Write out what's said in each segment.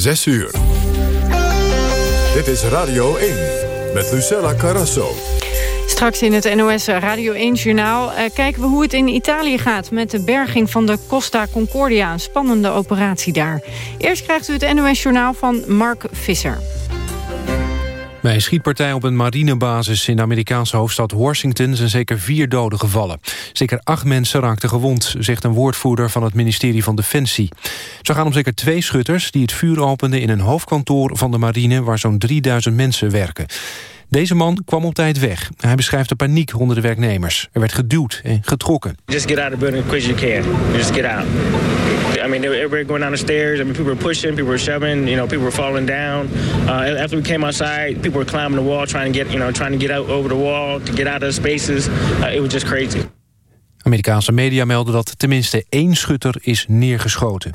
6 uur. Dit is Radio 1 met Lucella Carrasso. Straks in het NOS Radio 1-journaal uh, kijken we hoe het in Italië gaat... met de berging van de Costa Concordia, een spannende operatie daar. Eerst krijgt u het NOS-journaal van Mark Visser. Bij een schietpartij op een marinebasis in de Amerikaanse hoofdstad Washington zijn zeker vier doden gevallen. Zeker acht mensen raakten gewond, zegt een woordvoerder van het ministerie van Defensie. Zo gaan om zeker twee schutters die het vuur openden in een hoofdkantoor van de marine waar zo'n 3000 mensen werken. Deze man kwam op tijd weg. Hij beschrijft de paniek onder de werknemers. Er werd geduwd en getrokken. Just get out of the building as quick as you can. Just get out. I mean, everybody going down the stairs. I mean, people were pushing, people were shoving. You know, people were falling down. Uh, after we came outside, people were climbing the wall, trying to get, you know, trying to get out over the wall, to get out of the spaces. Uh, it was just crazy. Amerikaanse media melden dat tenminste één schutter is neergeschoten.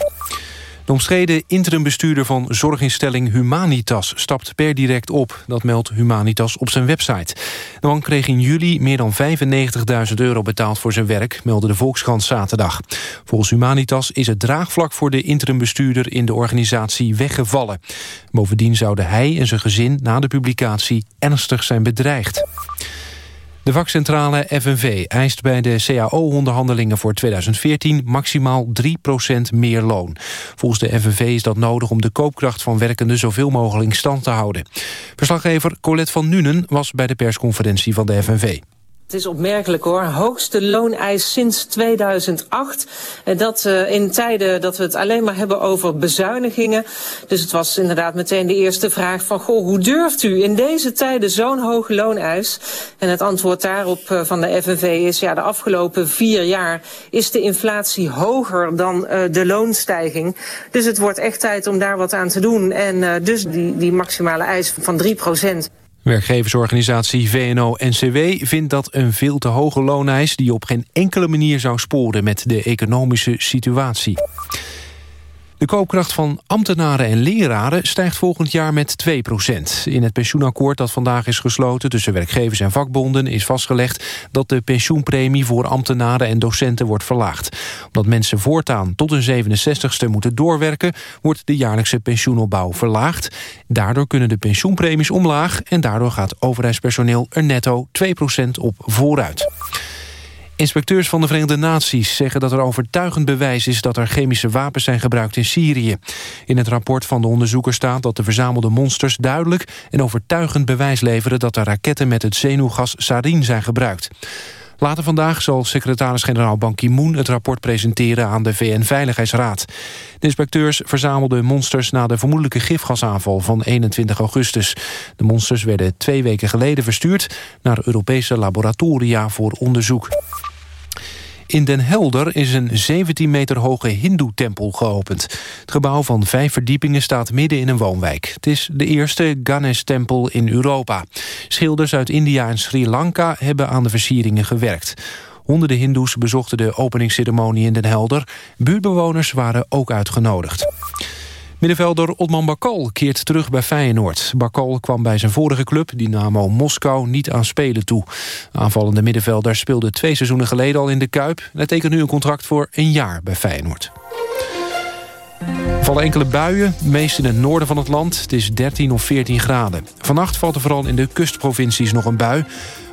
De omstreden interimbestuurder van zorginstelling Humanitas stapt per direct op. Dat meldt Humanitas op zijn website. De man kreeg in juli meer dan 95.000 euro betaald voor zijn werk, meldde de Volkskrant zaterdag. Volgens Humanitas is het draagvlak voor de interimbestuurder in de organisatie weggevallen. Bovendien zouden hij en zijn gezin na de publicatie ernstig zijn bedreigd. De vakcentrale FNV eist bij de CAO-onderhandelingen voor 2014 maximaal 3% meer loon. Volgens de FNV is dat nodig om de koopkracht van werkenden zoveel mogelijk in stand te houden. Verslaggever Colette van Nuenen was bij de persconferentie van de FNV. Het is opmerkelijk hoor. Hoogste looneis sinds 2008. En dat uh, in tijden dat we het alleen maar hebben over bezuinigingen. Dus het was inderdaad meteen de eerste vraag van... Goh, hoe durft u in deze tijden zo'n hoge looneis? En het antwoord daarop uh, van de FNV is... ja, de afgelopen vier jaar is de inflatie hoger dan uh, de loonstijging. Dus het wordt echt tijd om daar wat aan te doen. En dus die, die maximale eis van 3 procent. Werkgeversorganisatie VNO-NCW vindt dat een veel te hoge looneis... die op geen enkele manier zou sporen met de economische situatie. De koopkracht van ambtenaren en leraren stijgt volgend jaar met 2% In het pensioenakkoord dat vandaag is gesloten tussen werkgevers en vakbonden is vastgelegd dat de pensioenpremie voor ambtenaren en docenten wordt verlaagd. Omdat mensen voortaan tot hun 67ste moeten doorwerken, wordt de jaarlijkse pensioenopbouw verlaagd. Daardoor kunnen de pensioenpremies omlaag en daardoor gaat overheidspersoneel er netto 2% op vooruit. Inspecteurs van de Verenigde Naties zeggen dat er overtuigend bewijs is... dat er chemische wapens zijn gebruikt in Syrië. In het rapport van de onderzoeker staat dat de verzamelde monsters... duidelijk en overtuigend bewijs leveren... dat er raketten met het zenuwgas sarin zijn gebruikt. Later vandaag zal secretaris-generaal Ban Ki-moon het rapport presenteren aan de VN-veiligheidsraad. De inspecteurs verzamelden monsters na de vermoedelijke gifgasaanval van 21 augustus. De monsters werden twee weken geleden verstuurd naar Europese laboratoria voor onderzoek. In Den Helder is een 17 meter hoge hindoe-tempel geopend. Het gebouw van vijf verdiepingen staat midden in een woonwijk. Het is de eerste Ganesh-tempel in Europa. Schilders uit India en Sri Lanka hebben aan de versieringen gewerkt. Honderden hindoes bezochten de openingsceremonie in Den Helder. Buurtbewoners waren ook uitgenodigd. Middenvelder Otman Bakal keert terug bij Feyenoord. Bakal kwam bij zijn vorige club, Dynamo Moskou, niet aan spelen toe. aanvallende middenvelder speelde twee seizoenen geleden al in de Kuip... en hij tekent nu een contract voor een jaar bij Feyenoord. Vallen enkele buien, meest in het noorden van het land. Het is 13 of 14 graden. Vannacht valt er vooral in de kustprovincies nog een bui.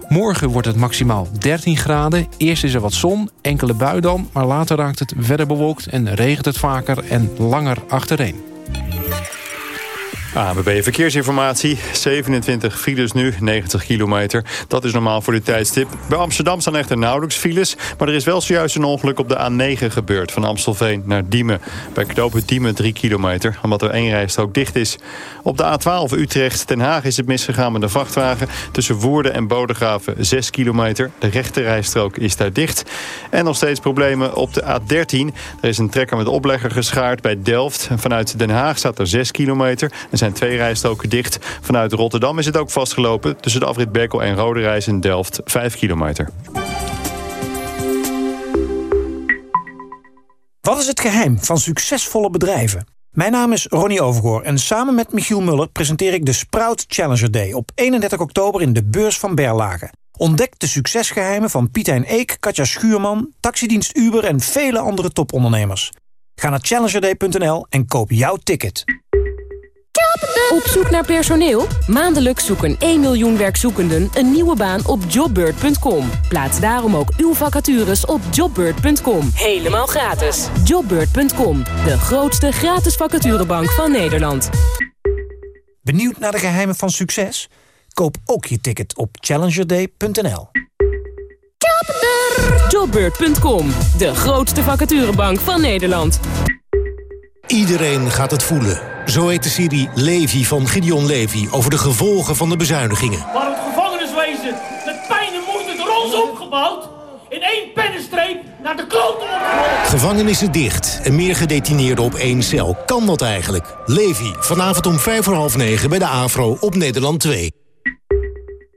Morgen wordt het maximaal 13 graden. Eerst is er wat zon, enkele bui dan... maar later raakt het verder bewolkt en regent het vaker en langer achtereen. ABB Verkeersinformatie. 27 files nu, 90 kilometer. Dat is normaal voor dit tijdstip. Bij Amsterdam staan echter nauwelijks files. Maar er is wel zojuist een ongeluk op de A9 gebeurd. Van Amstelveen naar Diemen. Bij knooppunt Diemen 3 kilometer. Omdat er één rijstrook dicht is. Op de A12 Utrecht-Den Haag is het misgegaan met een vrachtwagen. Tussen Woerden en Bodegraven 6 kilometer. De rechte rijstrook is daar dicht. En nog steeds problemen op de A13. Er is een trekker met oplegger geschaard bij Delft. Vanuit Den Haag staat er 6 kilometer zijn twee rijstroken dicht. Vanuit Rotterdam is het ook vastgelopen... tussen de afrit Berkel en Rode Reis in Delft, 5 kilometer. Wat is het geheim van succesvolle bedrijven? Mijn naam is Ronnie Overgoor en samen met Michiel Muller... presenteer ik de Sprout Challenger Day op 31 oktober in de beurs van Berlage. Ontdek de succesgeheimen van Pietijn Eek, Katja Schuurman... taxidienst Uber en vele andere topondernemers. Ga naar challengerday.nl en koop jouw ticket. Op zoek naar personeel? Maandelijks zoeken 1 miljoen werkzoekenden een nieuwe baan op jobbird.com. Plaats daarom ook uw vacatures op jobbird.com. Helemaal gratis. Jobbird.com, de grootste gratis vacaturebank van Nederland. Benieuwd naar de geheimen van succes? Koop ook je ticket op challengerday.nl. Jobbird.com, de grootste vacaturebank van Nederland. Iedereen gaat het voelen. Zo heet de serie Levi van Gideon Levi over de gevolgen van de bezuinigingen. Maar het gevangeniswezen met pijn en moeite door ons opgebouwd... in één pennenstreep naar de kloten opgerold. Gevangenissen dicht en meer gedetineerden op één cel. Kan dat eigenlijk? Levi, vanavond om vijf voor half negen bij de AVRO op Nederland 2.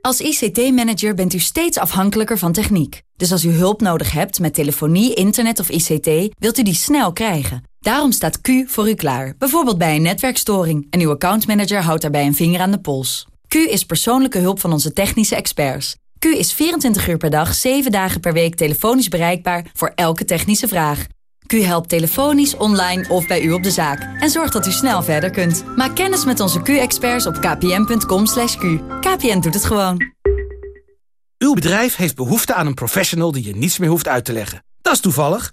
Als ICT-manager bent u steeds afhankelijker van techniek. Dus als u hulp nodig hebt met telefonie, internet of ICT... wilt u die snel krijgen. Daarom staat Q voor u klaar. Bijvoorbeeld bij een netwerkstoring. En uw accountmanager houdt daarbij een vinger aan de pols. Q is persoonlijke hulp van onze technische experts. Q is 24 uur per dag, 7 dagen per week telefonisch bereikbaar... voor elke technische vraag. Q helpt telefonisch, online of bij u op de zaak. En zorgt dat u snel verder kunt. Maak kennis met onze Q-experts op kpn.com. /q. KPN doet het gewoon. Uw bedrijf heeft behoefte aan een professional die je niets meer hoeft uit te leggen. Dat is toevallig.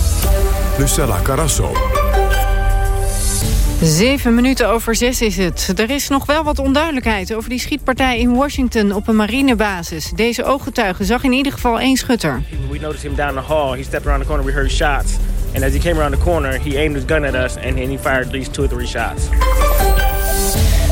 Lucella Carasso. Zeven minuten over zes is het. Er is nog wel wat onduidelijkheid over die schietpartij in Washington op een marinebasis. Deze ooggetuige zag in ieder geval één schutter. We noticed him down the hall. He stepped around the corner. We heard shots. And as he came around the corner, he aimed his gun at us and he fired at least two or three shots.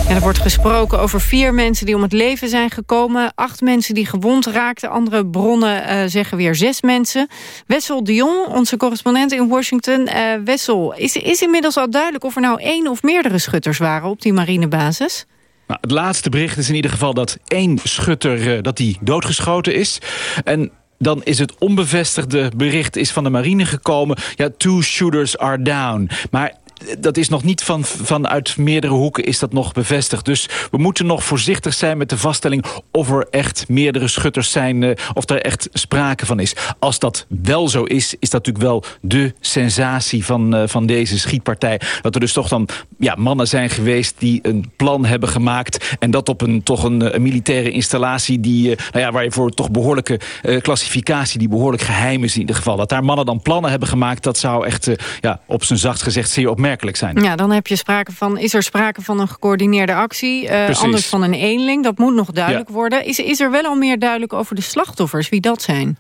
Er wordt gesproken over vier mensen die om het leven zijn gekomen. Acht mensen die gewond raakten. Andere bronnen uh, zeggen weer zes mensen. Wessel de Jong, onze correspondent in Washington. Uh, Wessel, is, is inmiddels al duidelijk of er nou één of meerdere schutters waren op die marinebasis? Nou, het laatste bericht is in ieder geval dat één schutter uh, dat die doodgeschoten is. En dan is het onbevestigde bericht is van de marine gekomen. Ja, two shooters are down. Maar dat is nog niet van, vanuit meerdere hoeken is dat nog bevestigd. Dus we moeten nog voorzichtig zijn met de vaststelling... of er echt meerdere schutters zijn, uh, of er echt sprake van is. Als dat wel zo is, is dat natuurlijk wel de sensatie van, uh, van deze schietpartij. Dat er dus toch dan ja, mannen zijn geweest die een plan hebben gemaakt... en dat op een, toch een, een militaire installatie... Die, nou ja, waar je voor toch behoorlijke klassificatie... die behoorlijk geheim is in ieder geval. Dat daar mannen dan plannen hebben gemaakt... dat zou echt ja, op zijn zacht gezegd zeer opmerkelijk zijn. Ja, dan heb je sprake van, is er sprake van een gecoördineerde actie, uh, anders van een eenling. Dat moet nog duidelijk ja. worden. Is, is er wel al meer duidelijk over de slachtoffers, wie dat zijn?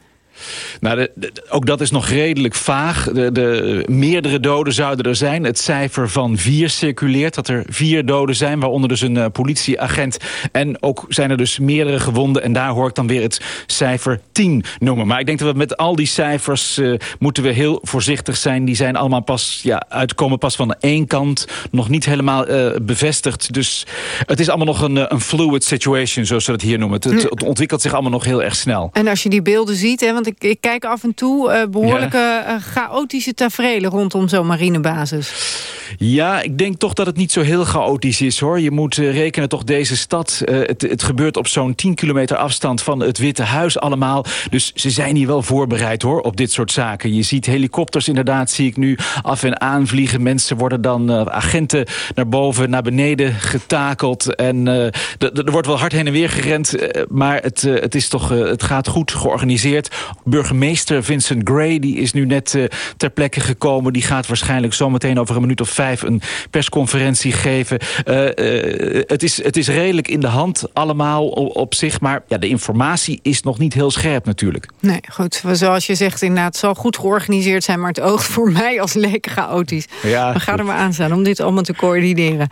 Nou, de, de, ook dat is nog redelijk vaag. De, de, meerdere doden zouden er zijn. Het cijfer van vier circuleert. Dat er vier doden zijn, waaronder dus een uh, politieagent. En ook zijn er dus meerdere gewonden. En daar hoor ik dan weer het cijfer 10 noemen. Maar ik denk dat we met al die cijfers uh, moeten we heel voorzichtig zijn. Die zijn allemaal pas ja, uitkomen pas van één kant. Nog niet helemaal uh, bevestigd. Dus het is allemaal nog een, een fluid situation, zoals ze het hier noemen. Het, het, ontwikkelt zich allemaal nog heel erg snel. En als je die beelden ziet, hè, want ik, ik kijk af en toe uh, behoorlijke ja. uh, chaotische tafereelen rondom zo'n marinebasis. Ja, ik denk toch dat het niet zo heel chaotisch is, hoor. Je moet uh, rekenen toch deze stad. Uh, het, het gebeurt op zo'n 10 kilometer afstand van het Witte Huis allemaal. Dus ze zijn hier wel voorbereid, hoor, op dit soort zaken. Je ziet helikopters inderdaad, zie ik nu af en aan vliegen. Mensen worden dan, uh, agenten naar boven, naar beneden getakeld. En er wordt wel hard heen en weer gerend. maar het, het, is toch, het gaat goed georganiseerd. Burgemeester Vincent Gray, die is nu net ter plekke gekomen. Die gaat waarschijnlijk zometeen over een minuut of vijf een persconferentie geven. Uh, uh, het, is, het is redelijk in de hand allemaal op, op, zich. Maar ja, de informatie is nog niet heel scherp natuurlijk. Nee, goed. Zoals je zegt, inderdaad, het zal goed georganiseerd zijn... maar het oogt voor mij als leek chaotisch. Ja, We gaan goed. er maar aan staan om dit allemaal te coördineren.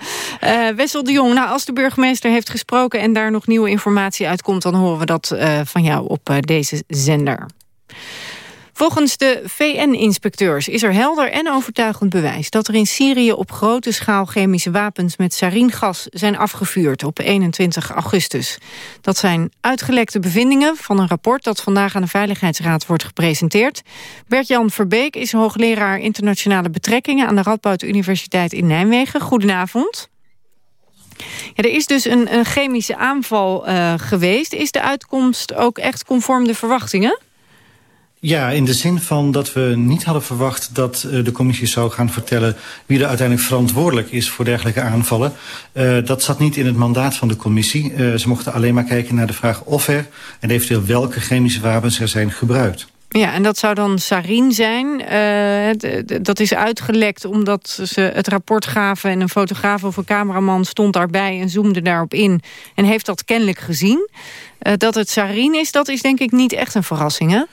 Wessel de Jong, nou, als de burgemeester heeft gesproken... en daar nog nieuwe informatie uitkomt... dan horen we dat van jou op deze zender. Volgens de VN-inspecteurs is er helder en overtuigend bewijs... dat er in Syrië op grote schaal chemische wapens met saringas zijn afgevuurd op 21 augustus. Dat zijn uitgelekte bevindingen van een rapport dat vandaag aan de Veiligheidsraad wordt gepresenteerd. Bert-Jan Verbeek is hoogleraar internationale betrekkingen aan de Radboud Universiteit in Nijmegen. Goedenavond. Ja, er is dus een, een chemische aanval uh, geweest. Is de uitkomst ook echt conform de verwachtingen? Ja, in de zin van dat we niet hadden verwacht dat uh, de commissie zou gaan vertellen wie er uiteindelijk verantwoordelijk is voor dergelijke aanvallen. Uh, dat zat niet in het mandaat van de commissie. Uh, ze mochten alleen maar kijken naar de vraag of er en eventueel welke chemische wapens er zijn gebruikt. Ja, en dat zou dan sarin zijn. Dat is uitgelekt omdat ze het rapport gaven... en een fotograaf of een cameraman stond daarbij en zoomde daarop in... en heeft dat kennelijk gezien. Dat het sarin is, dat is denk ik niet echt een verrassing, hè?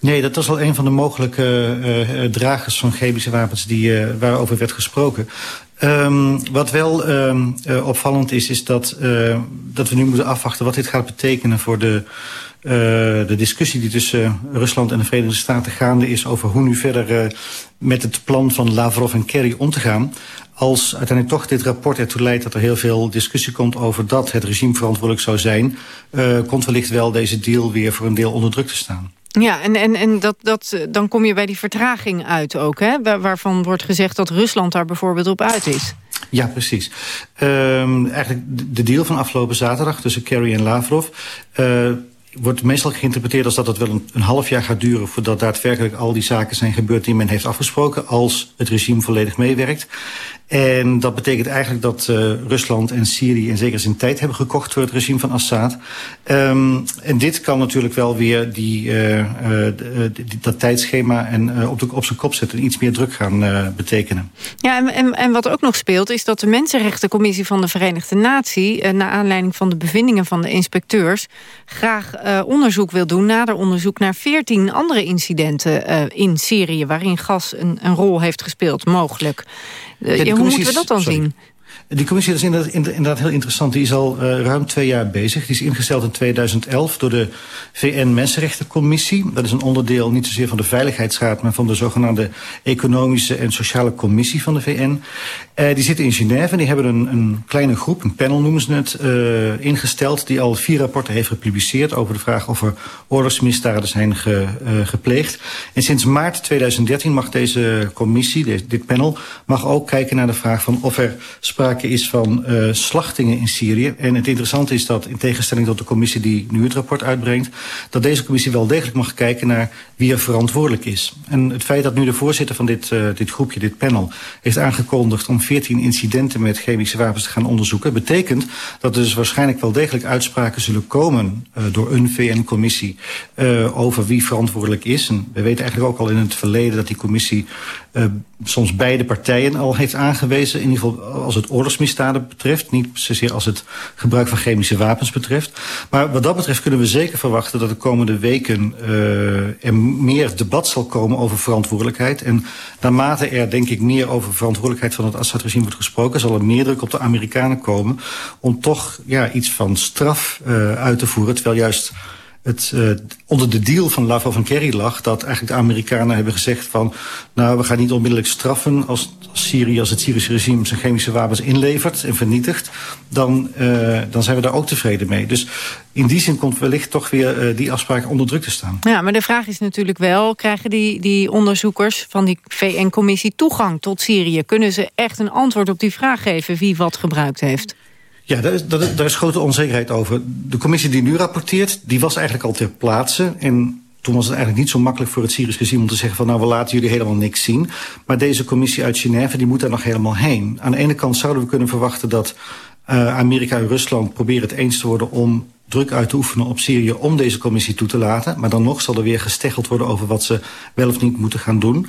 Nee, dat was wel een van de mogelijke uh, dragers van chemische wapens die, uh, waarover werd gesproken. Um, wat wel um, opvallend is, is dat, dat we nu moeten afwachten wat dit gaat betekenen voor de, de discussie die tussen Rusland en de Verenigde Staten gaande is over hoe nu verder met het plan van Lavrov en Kerry om te gaan. Als uiteindelijk toch dit rapport ertoe leidt dat er heel veel discussie komt over dat het regime verantwoordelijk zou zijn, komt wellicht wel deze deal weer voor een deel onder druk te staan. Ja, en, en, en dat, dat, dan kom je bij die vertraging uit ook, hè? waarvan wordt gezegd dat Rusland daar bijvoorbeeld op uit is. Ja, precies. Um, eigenlijk de deal van afgelopen zaterdag tussen Kerry en Lavrov... Uh, wordt meestal geïnterpreteerd als dat het wel een, een half jaar gaat duren... voordat daadwerkelijk al die zaken zijn gebeurd die men heeft afgesproken... als het regime volledig meewerkt. En dat betekent eigenlijk dat uh, Rusland en Syrië in zekere zin tijd hebben gekocht voor het regime van Assad. Um, en dit kan natuurlijk wel weer die, uh, die, dat tijdschema en, op, op zijn kop zetten en iets meer druk gaan betekenen. Ja, en, en, en, wat ook nog speelt is dat de Mensenrechtencommissie van de Verenigde Natie... naar aanleiding van de bevindingen van de inspecteurs... graag onderzoek wil doen, nader onderzoek naar 14 andere incidenten in Syrië... waarin gas een, een rol heeft gespeeld, mogelijk. Ja, hoe moeten we dat dan sorry. zien? Die commissie is inderdaad, heel interessant. Die is al uh, ruim twee jaar bezig. Die is ingesteld in 2011 door de VN-Mensenrechtencommissie. Dat is een onderdeel niet zozeer van de Veiligheidsraad... maar van de zogenaamde Economische en Sociale Commissie van de VN. Uh, die zitten in Genève en die hebben een, een kleine groep, een panel noemen ze het... Uh, ingesteld die al vier rapporten heeft gepubliceerd... over de vraag of er oorlogsmisdaden zijn ge, gepleegd. En sinds maart 2013 mag deze commissie, dit panel... mag ook kijken naar de vraag van of er sprake is van uh, slachtingen in Syrië. En het interessante is dat, in tegenstelling tot de commissie die nu het rapport uitbrengt... dat deze commissie wel degelijk mag kijken naar wie er verantwoordelijk is. En het feit dat nu de voorzitter van dit, uh, dit groepje, dit panel... heeft aangekondigd om 14 incidenten met chemische wapens te gaan onderzoeken... betekent dat er dus waarschijnlijk wel degelijk uitspraken zullen komen... Uh, door een VN-commissie over wie verantwoordelijk is. En we weten eigenlijk ook al in het verleden dat die commissie... soms beide partijen al heeft aangewezen, in ieder geval als het oorlogsmisdaden betreft. Niet zozeer als het gebruik van chemische wapens betreft. Maar wat dat betreft kunnen we zeker verwachten dat de komende weken uh, er meer debat zal komen over verantwoordelijkheid. En naarmate er denk ik meer over verantwoordelijkheid van het Assad-regime wordt gesproken, zal er meer druk op de Amerikanen komen om toch ja, iets van straf uh, uit te voeren. Terwijl juist het uh, onder de deal van Lavrov van Kerry lag... dat eigenlijk de Amerikanen hebben gezegd van... nou, we gaan niet onmiddellijk straffen als Syrië, als het Syrische regime... zijn chemische wapens inlevert en vernietigt... dan, uh, dan zijn we daar ook tevreden mee. Dus in die zin komt wellicht toch weer uh, die afspraak onder druk te staan. Ja, maar de vraag is natuurlijk wel... krijgen die, die onderzoekers van die VN-commissie toegang tot Syrië? Kunnen ze echt een antwoord op die vraag geven wie wat gebruikt heeft? Ja, daar is, is grote onzekerheid over. De commissie die nu rapporteert, die was eigenlijk al ter plaatse. En toen was het eigenlijk niet zo makkelijk voor het Syrisch regime om te zeggen van nou we laten jullie helemaal niks zien. Maar deze commissie uit Genève die moet daar nog helemaal heen. Aan de ene kant zouden we kunnen verwachten dat uh, Amerika en Rusland proberen het eens te worden om druk uit te oefenen op Syrië om deze commissie toe te laten. Maar dan nog zal er weer gesteggeld worden over wat ze wel of niet moeten gaan doen.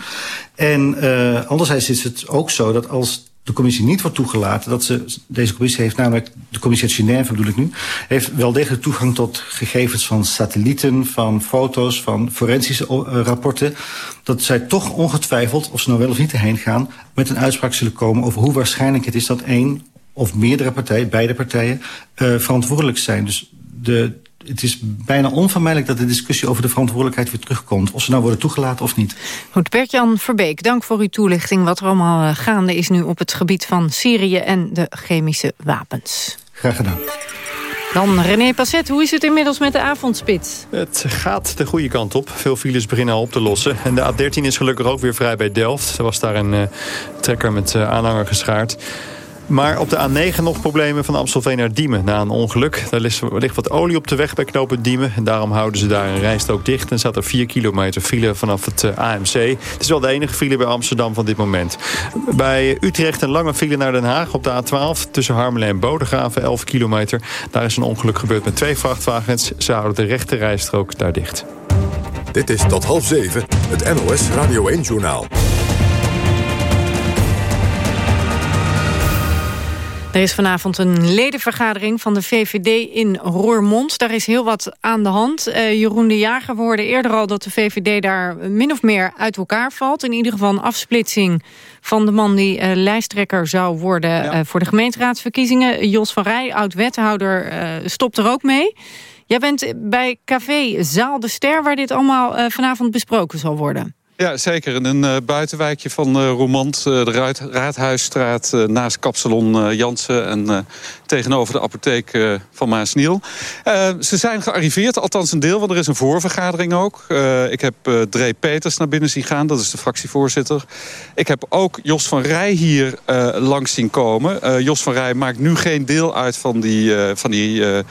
En uh, anderzijds is het ook zo dat als de commissie niet wordt toegelaten. Dat ze, deze commissie heeft namelijk, de commissie uit Genève bedoel ik nu... heeft wel degelijk toegang tot gegevens van satellieten, van foto's... van forensische uh, rapporten. Dat zij toch ongetwijfeld, of ze nou wel of niet erheen gaan... met een uitspraak zullen komen over hoe waarschijnlijk het is... dat één of meerdere partijen, beide partijen, uh, verantwoordelijk zijn. Dus de, het is bijna onvermijdelijk dat de discussie over de verantwoordelijkheid weer terugkomt. Of ze nou worden toegelaten of niet. Goed, Bert-Jan Verbeek, dank voor uw toelichting... wat er allemaal eh, gaande is nu op het gebied van Syrië en de chemische wapens. Graag gedaan. Dan René Passet, hoe is het inmiddels met de avondspits? Het gaat de goede kant op. Veel files beginnen al op te lossen. En de A13 is gelukkig ook weer vrij bij Delft. Er was daar een uh, trekker met uh, aanhanger geschaard. Maar op de A9 nog problemen van Amstelveen naar Diemen na een ongeluk. Daar ligt wat olie op de weg bij knooppunt Diemen. En daarom houden ze daar een rijstrook dicht. En staat er 4 kilometer file vanaf het eh, AMC. Het is wel de enige file bij Amsterdam van dit moment. Bij Utrecht een lange file naar Den Haag op de A12. Tussen Harmelen en Bodegraven 11 kilometer. Daar is een ongeluk gebeurd met twee vrachtwagens. Ze houden de rechte rijstrook daar dicht. Dit is tot half zeven het NOS Radio 1-journaal. Er is vanavond een ledenvergadering van de VVD in Roermond. Daar is heel wat aan de hand. Uh, Jeroen de Jager, we hoorden eerder al dat de VVD daar min of meer uit elkaar valt. In ieder geval een afsplitsing van de man die uh, lijsttrekker zou worden ja. uh, voor de gemeenteraadsverkiezingen. Jos van Rij, oud-wethouder, stopt er ook mee. Jij bent bij café Zaal de Ster, waar dit allemaal vanavond besproken zal worden. Ja, zeker. In een uh, buitenwijkje van uh, de Raad, Raadhuisstraat... naast Kapsalon Jansen en tegenover de apotheek van Maasniel. ze zijn gearriveerd, althans een deel, want er is een voorvergadering ook. ik heb Dree Peters naar binnen zien gaan, dat is de fractievoorzitter. Ik heb ook Jos van Rij hier langs zien komen. Jos van Rij maakt nu geen deel uit van die... van die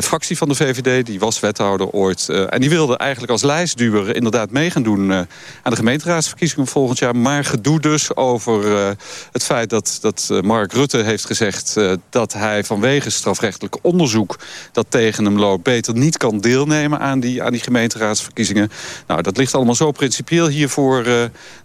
fractie van de VVD. Die was wethouder ooit. Uh, en die wilde eigenlijk als lijstduwer inderdaad mee gaan doen... Uh, aan de gemeenteraadsverkiezingen volgend jaar. Maar gedoe dus over het feit dat, dat Mark Rutte heeft gezegd... dat hij vanwege strafrechtelijk onderzoek dat tegen hem loopt... beter niet kan deelnemen aan die, aan die gemeenteraadsverkiezingen. Nou, dat ligt allemaal zo principieel hier voor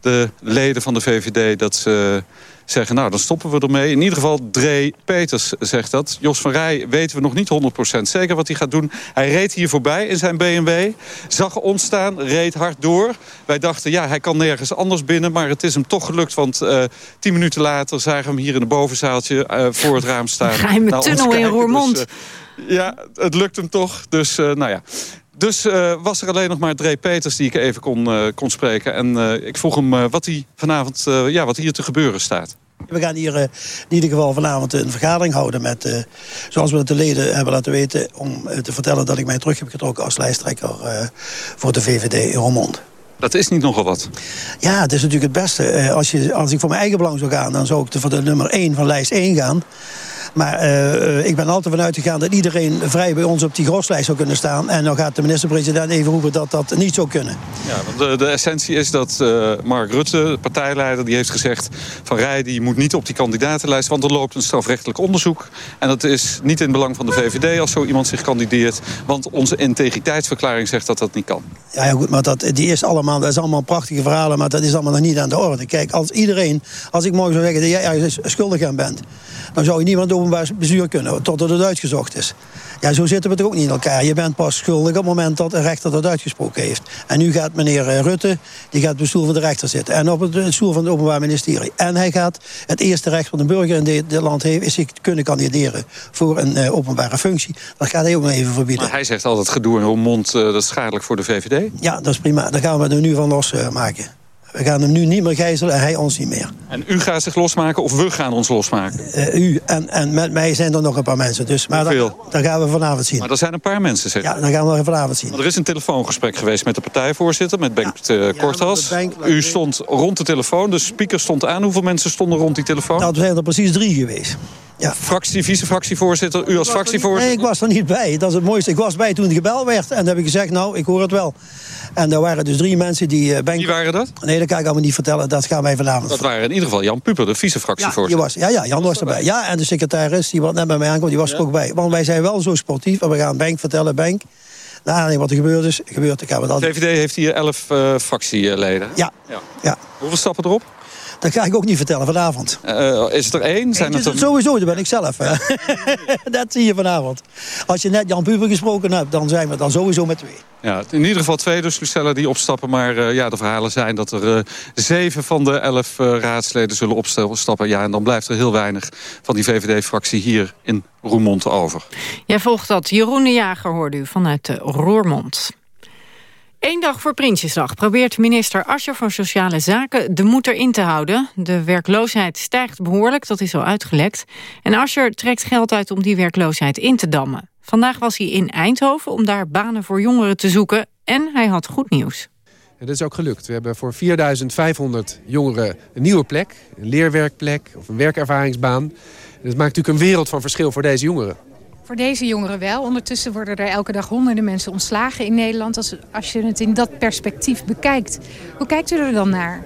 de leden van de VVD... dat ze zeggen, nou, dan stoppen we ermee. In ieder geval, Dree Peters zegt dat. Jos van Rij weten we nog niet 100% zeker wat hij gaat doen. Hij reed hier voorbij in zijn BMW, zag ons staan, reed hard door. Wij dachten, ja, hij kan nergens anders binnen, maar het is hem toch gelukt. Want uh, tien minuten later zagen we hem hier in het bovenzaaltje uh, voor het raam staan. Geheime nou, tunnel in Roermond. Dus, uh, ja, het lukt hem toch. Dus, nou ja, dus uh, was er alleen nog maar Dree Peters die ik even kon, uh, kon spreken. En uh, ik vroeg hem wat hij vanavond, ja, wat hier te gebeuren staat. We gaan hier in ieder geval vanavond een vergadering houden met, zoals we het de leden hebben laten weten... om te vertellen dat ik mij terug heb getrokken als lijsttrekker voor de VVD in Roermond. Dat is niet nogal wat. Ja, het is natuurlijk het beste. als, je, als ik voor mijn eigen belang zou gaan, dan zou ik voor de nummer 1 van lijst 1 gaan. Maar uh, ik ben altijd vanuit gegaan dat iedereen vrij bij ons op die groslijst zou kunnen staan. En dan gaat de minister-president even roepen dat dat niet zou kunnen. Ja, want de, de essentie is dat uh, Mark Rutte, de partijleider, die heeft gezegd... Van Rij die moet niet op die kandidatenlijst, want er loopt een strafrechtelijk onderzoek. En dat is niet in het belang van de VVD als zo iemand zich kandideert. Want onze integriteitsverklaring zegt dat dat niet kan. Ja, ja goed, maar dat, die is allemaal, dat is allemaal prachtige verhalen... maar dat is allemaal nog niet aan de orde. Kijk, als iedereen, als ik morgen zou zeggen dat jij ergens schuldig aan bent... dan zou je niemand openbaar bestuur kunnen, totdat het uitgezocht is. Ja, zo zitten we toch ook niet in elkaar. Je bent pas schuldig op het moment dat een rechter dat uitgesproken heeft. En nu gaat meneer eh, Rutte, die gaat op de stoel van de rechter zitten. En op het stoel van het Openbaar Ministerie. En hij gaat het eerste recht wat een burger in dit, land heeft... is zich kunnen kandideren voor een uh, openbare functie. Dat gaat hij ook nog even verbieden. Maar hij zegt altijd gedoe in mond uh, dat is schadelijk voor de VVD? Ja, dat is prima. Daar gaan we er nu van losmaken. We gaan hem nu niet meer gijzelen en hij ons niet meer. En u gaat zich losmaken of we gaan ons losmaken? Uh, u en, en met mij zijn er nog een paar mensen. Dus, maar dat, dat, gaan we vanavond zien. Maar er zijn een paar mensen, zeg Ja, dat gaan we vanavond zien. Maar er is een telefoongesprek geweest met de partijvoorzitter, met Bengt ja. uh, Korthals. Ja, u stond rond de telefoon, de speaker stond aan. Hoeveel mensen stonden rond die telefoon? Nou, er zijn er precies drie geweest. Ja. Fractie, vice-fractievoorzitter, u als fractievoorzitter? Nee, ik was er niet bij. Dat is het mooiste. Ik was bij toen de gebeld werd. En dan heb ik gezegd, nou, ik hoor het wel. En daar waren dus drie mensen die... Uh, Wie waren dat? Nee, dat kan ik allemaal niet vertellen. Dat gaan wij vanavond... Dat waren in ieder geval Jan Puper, de vice-fractievoorzitter. Ja, was, ja, ja, Jan was erbij. Ja, en de secretaris, die wat net bij mij aankwam, die was ja. er ook bij. Want wij zijn wel zo sportief. En we gaan Bank vertellen, Bank... Nou, wat er gebeurd is, gebeurt. Ik de VVD heeft hier elf uh, fractieleden. Ja. ja. ja. Hoeveel stappen erop? Dat ga ik ook niet vertellen vanavond. Uh, is het er één? Zijn het er Sowieso, dat ben ik zelf. dat zie je vanavond. Als je net Jan Puber gesproken hebt, dan zijn we dan sowieso met twee. Ja, in ieder geval twee dus, Lucella, die opstappen. Maar uh, ja, de verhalen zijn dat er uh, zeven van de elf uh, raadsleden zullen opstappen. Ja, en dan blijft er heel weinig van die VVD-fractie hier in Roermond over. Jij volgt dat. Jeroen de Jager hoorde u vanuit Roermond. Eén dag voor Prinsjesdag probeert minister Ascher van Sociale Zaken de moed erin te houden. De werkloosheid stijgt behoorlijk, dat is al uitgelekt. En Ascher trekt geld uit om die werkloosheid in te dammen. Vandaag was hij in Eindhoven om daar banen voor jongeren te zoeken. En hij had goed nieuws. Dat is ook gelukt. We hebben voor 4500 jongeren een nieuwe plek. Een leerwerkplek of een werkervaringsbaan. En dat maakt natuurlijk een wereld van verschil voor deze jongeren. Voor deze jongeren wel. Ondertussen worden er elke dag honderden mensen ontslagen in Nederland. Als, als je het in dat perspectief bekijkt. Hoe kijkt u er dan naar?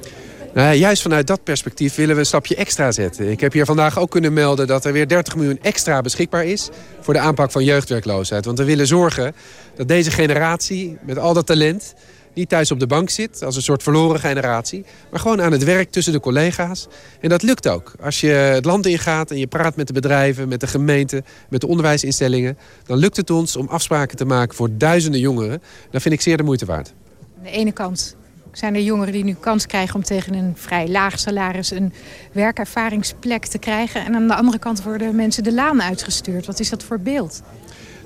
Nou, juist vanuit dat perspectief willen we een stapje extra zetten. Ik heb hier vandaag ook kunnen melden dat er weer 30 miljoen extra beschikbaar is... voor de aanpak van jeugdwerkloosheid. Want we willen zorgen dat deze generatie met al dat talent niet thuis op de bank zit als een soort verloren generatie... maar gewoon aan het werk tussen de collega's. En dat lukt ook. Als je het land ingaat en je praat met de bedrijven, met de gemeente... met de onderwijsinstellingen, dan lukt het ons om afspraken te maken voor duizenden jongeren. Dat vind ik zeer de moeite waard. Aan de ene kant zijn er jongeren die nu kans krijgen om tegen een vrij laag salaris een werkervaringsplek te krijgen. En aan de andere kant worden mensen de laan uitgestuurd. Wat is dat voor beeld?